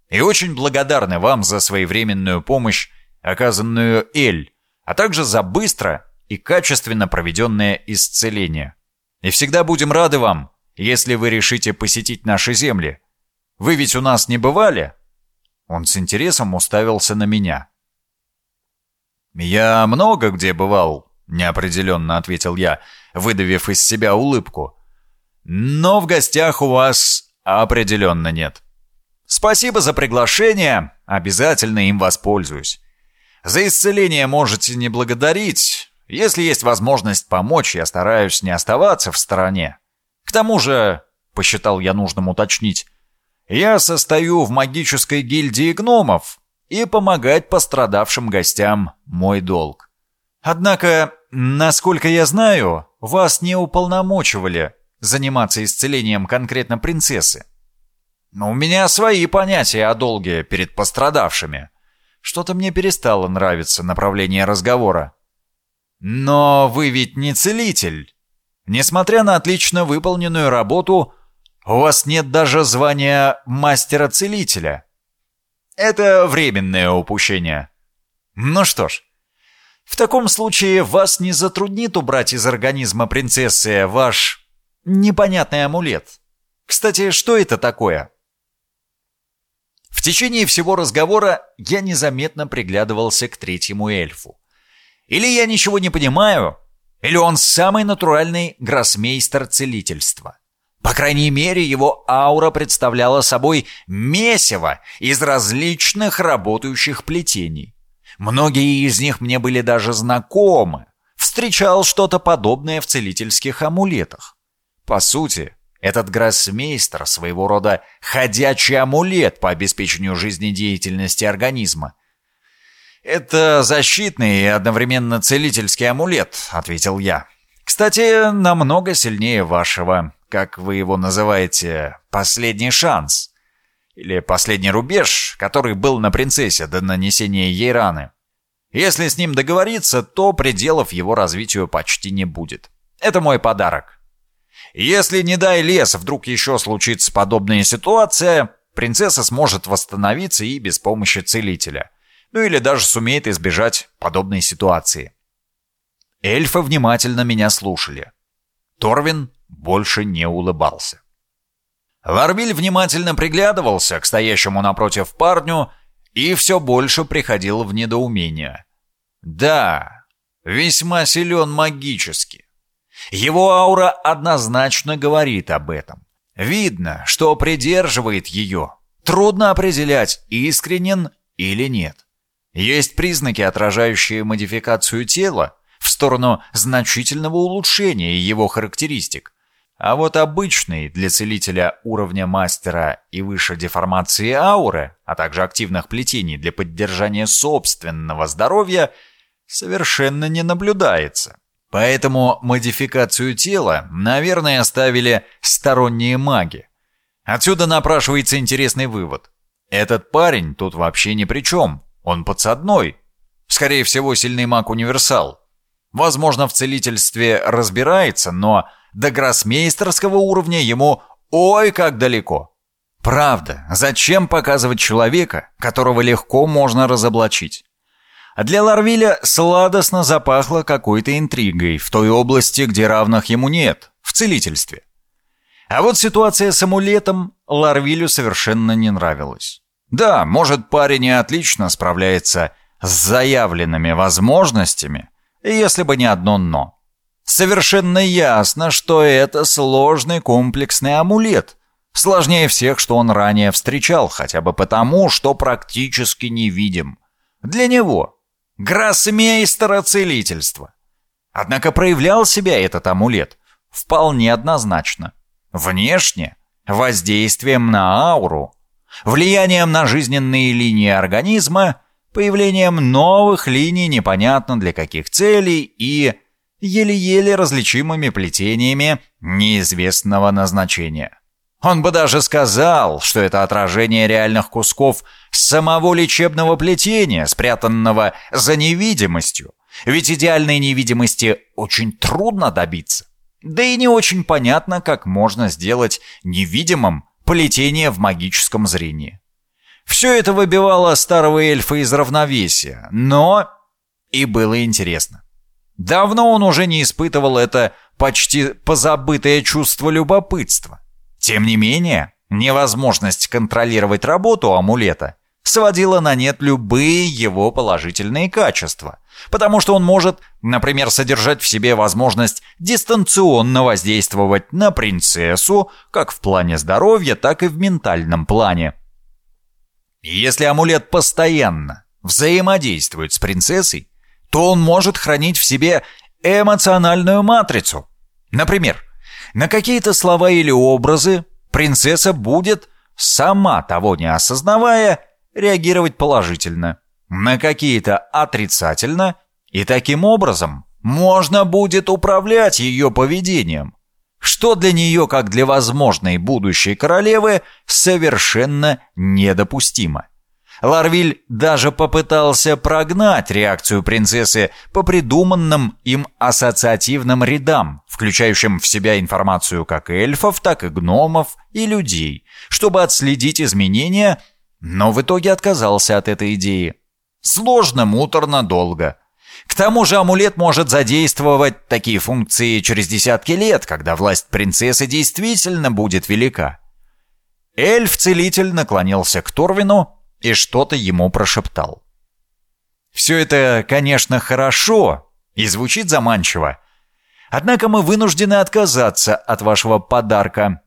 Speaker 1: и очень благодарны вам за своевременную помощь, оказанную Эль, а также за быстро и качественно проведенное исцеление. И всегда будем рады вам, если вы решите посетить наши земли. Вы ведь у нас не бывали?» Он с интересом уставился на меня. «Я много где бывал», — неопределенно ответил я, выдавив из себя улыбку. «Но в гостях у вас определенно нет». Спасибо за приглашение, обязательно им воспользуюсь. За исцеление можете не благодарить. Если есть возможность помочь, я стараюсь не оставаться в стороне. К тому же, посчитал я нужным уточнить, я состою в магической гильдии гномов, и помогать пострадавшим гостям мой долг. Однако, насколько я знаю, вас не уполномочивали заниматься исцелением конкретно принцессы. Но у меня свои понятия о долге перед пострадавшими. Что-то мне перестало нравиться направление разговора. Но вы ведь не целитель. Несмотря на отлично выполненную работу, у вас нет даже звания мастера-целителя. Это временное упущение. Ну что ж, в таком случае вас не затруднит убрать из организма принцессы ваш непонятный амулет. Кстати, что это такое? В течение всего разговора я незаметно приглядывался к третьему эльфу. Или я ничего не понимаю, или он самый натуральный гроссмейстер целительства. По крайней мере, его аура представляла собой месиво из различных работающих плетений. Многие из них мне были даже знакомы. Встречал что-то подобное в целительских амулетах. По сути, этот гроссмейстер своего рода ходячий амулет по обеспечению жизнедеятельности организма. «Это защитный и одновременно целительский амулет», — ответил я. «Кстати, намного сильнее вашего, как вы его называете, последний шанс. Или последний рубеж, который был на принцессе до нанесения ей раны. Если с ним договориться, то пределов его развитию почти не будет. Это мой подарок. Если, не дай лес, вдруг еще случится подобная ситуация, принцесса сможет восстановиться и без помощи целителя. Ну или даже сумеет избежать подобной ситуации. Эльфы внимательно меня слушали. Торвин больше не улыбался. Варвиль внимательно приглядывался к стоящему напротив парню и все больше приходил в недоумение. Да, весьма силен магически. Его аура однозначно говорит об этом. Видно, что придерживает ее. Трудно определять, искренен или нет. Есть признаки, отражающие модификацию тела в сторону значительного улучшения его характеристик. А вот обычный для целителя уровня мастера и выше деформации ауры, а также активных плетений для поддержания собственного здоровья, совершенно не наблюдается. Поэтому модификацию тела, наверное, оставили сторонние маги. Отсюда напрашивается интересный вывод. Этот парень тут вообще ни при чем. Он подсадной. Скорее всего, сильный маг-универсал. Возможно, в целительстве разбирается, но до гроссмейстерского уровня ему ой как далеко. Правда, зачем показывать человека, которого легко можно разоблачить? А для Ларвиля сладостно запахло какой-то интригой в той области, где равных ему нет, в целительстве. А вот ситуация с амулетом Ларвилю совершенно не нравилась. Да, может, парень и отлично справляется с заявленными возможностями, если бы не одно «но». Совершенно ясно, что это сложный комплексный амулет, сложнее всех, что он ранее встречал, хотя бы потому, что практически невидим. Для него, гроссмейстера целительства. Однако проявлял себя этот амулет вполне однозначно. Внешне, воздействием на ауру, влиянием на жизненные линии организма, появлением новых линий непонятно для каких целей и еле-еле различимыми плетениями неизвестного назначения. Он бы даже сказал, что это отражение реальных кусков самого лечебного плетения, спрятанного за невидимостью. Ведь идеальной невидимости очень трудно добиться. Да и не очень понятно, как можно сделать невидимым плетение в магическом зрении. Все это выбивало старого эльфа из равновесия, но и было интересно. Давно он уже не испытывал это почти позабытое чувство любопытства. Тем не менее, невозможность контролировать работу амулета сводила на нет любые его положительные качества, потому что он может, например, содержать в себе возможность дистанционно воздействовать на принцессу как в плане здоровья, так и в ментальном плане. если амулет постоянно взаимодействует с принцессой, то он может хранить в себе эмоциональную матрицу. Например, на какие-то слова или образы принцесса будет, сама того не осознавая, реагировать положительно, на какие-то отрицательно, и таким образом можно будет управлять ее поведением, что для нее, как для возможной будущей королевы, совершенно недопустимо. Ларвиль даже попытался прогнать реакцию принцессы по придуманным им ассоциативным рядам, включающим в себя информацию как эльфов, так и гномов и людей, чтобы отследить изменения, но в итоге отказался от этой идеи. Сложно, муторно, долго. К тому же амулет может задействовать такие функции через десятки лет, когда власть принцессы действительно будет велика. Эльф-целитель наклонился к Торвину, и что-то ему прошептал. Все это, конечно, хорошо и звучит заманчиво. Однако мы вынуждены отказаться от вашего подарка.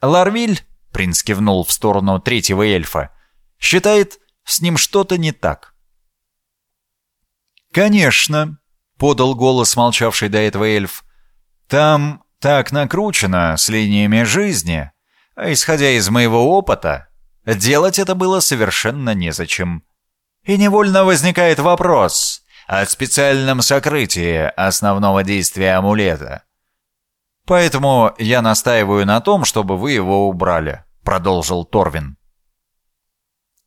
Speaker 1: Ларвиль, принц кивнул в сторону третьего эльфа, считает, с ним что-то не так. «Конечно», — подал голос молчавший до этого эльф, — «там так накручено с линиями жизни, а исходя из моего опыта, Делать это было совершенно незачем. И невольно возникает вопрос о специальном сокрытии основного действия амулета. «Поэтому я настаиваю на том, чтобы вы его убрали», — продолжил Торвин.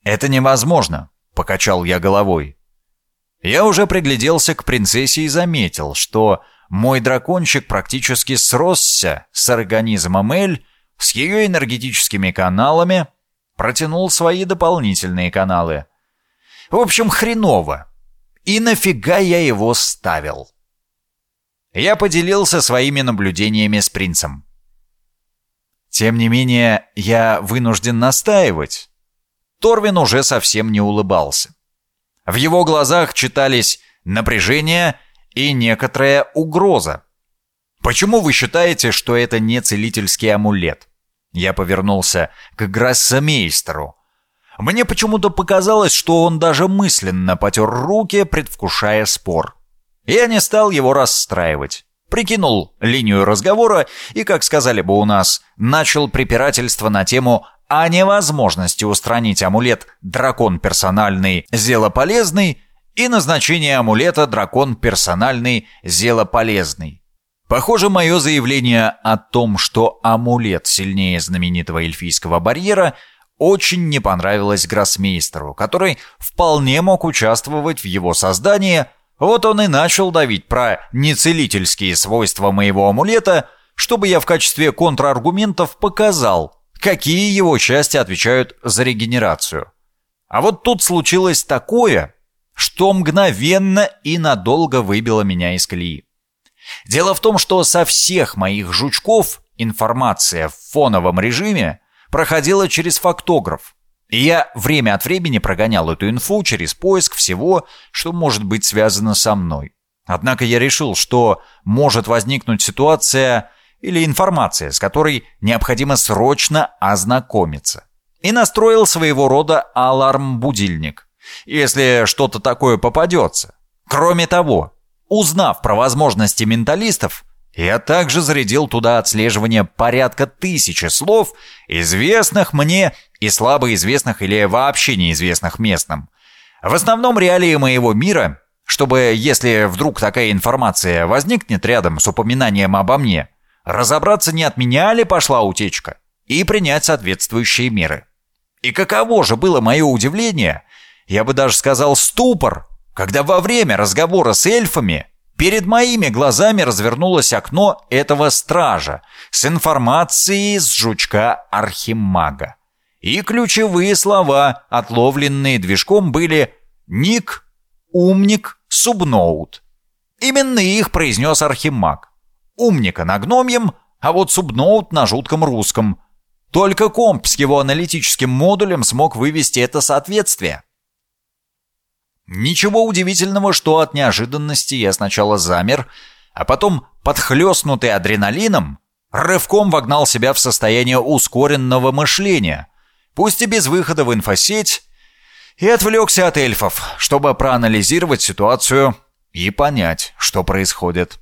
Speaker 1: «Это невозможно», — покачал я головой. Я уже пригляделся к принцессе и заметил, что мой дракончик практически сросся с организмом Эль, с ее энергетическими каналами, протянул свои дополнительные каналы. В общем, хреново. И нафига я его ставил? Я поделился своими наблюдениями с принцем. Тем не менее, я вынужден настаивать. Торвин уже совсем не улыбался. В его глазах читались напряжение и некоторая угроза. Почему вы считаете, что это не целительский амулет? Я повернулся к гроссмейстеру. Мне почему-то показалось, что он даже мысленно потер руки, предвкушая спор. Я не стал его расстраивать. Прикинул линию разговора и, как сказали бы у нас, начал препирательство на тему о невозможности устранить амулет «Дракон персональный, зело полезный» и назначение амулета «Дракон персональный, зело полезный». Похоже, мое заявление о том, что амулет сильнее знаменитого эльфийского барьера, очень не понравилось гроссмейстеру, который вполне мог участвовать в его создании, вот он и начал давить про нецелительские свойства моего амулета, чтобы я в качестве контраргументов показал, какие его части отвечают за регенерацию. А вот тут случилось такое, что мгновенно и надолго выбило меня из колеи. Дело в том, что со всех моих жучков информация в фоновом режиме проходила через фактограф. И я время от времени прогонял эту инфу через поиск всего, что может быть связано со мной. Однако я решил, что может возникнуть ситуация или информация, с которой необходимо срочно ознакомиться. И настроил своего рода аларм-будильник, если что-то такое попадется. Кроме того, Узнав про возможности менталистов, я также зарядил туда отслеживание порядка тысячи слов, известных мне и слабо известных или вообще неизвестных местным. В основном реалии моего мира, чтобы, если вдруг такая информация возникнет рядом с упоминанием обо мне, разобраться, не от меня ли пошла утечка, и принять соответствующие меры. И каково же было мое удивление, я бы даже сказал ступор, когда во время разговора с эльфами перед моими глазами развернулось окно этого стража с информацией с жучка Архимага. И ключевые слова, отловленные движком, были «ник», «умник», «субноут». Именно их произнес Архимаг. «Умника» на гномьем, а вот «субноут» на жутком русском. Только комп с его аналитическим модулем смог вывести это соответствие. Ничего удивительного, что от неожиданности я сначала замер, а потом, подхлестнутый адреналином, рывком вогнал себя в состояние ускоренного мышления, пусть и без выхода в инфосеть, и отвлекся от эльфов, чтобы проанализировать ситуацию и понять, что происходит.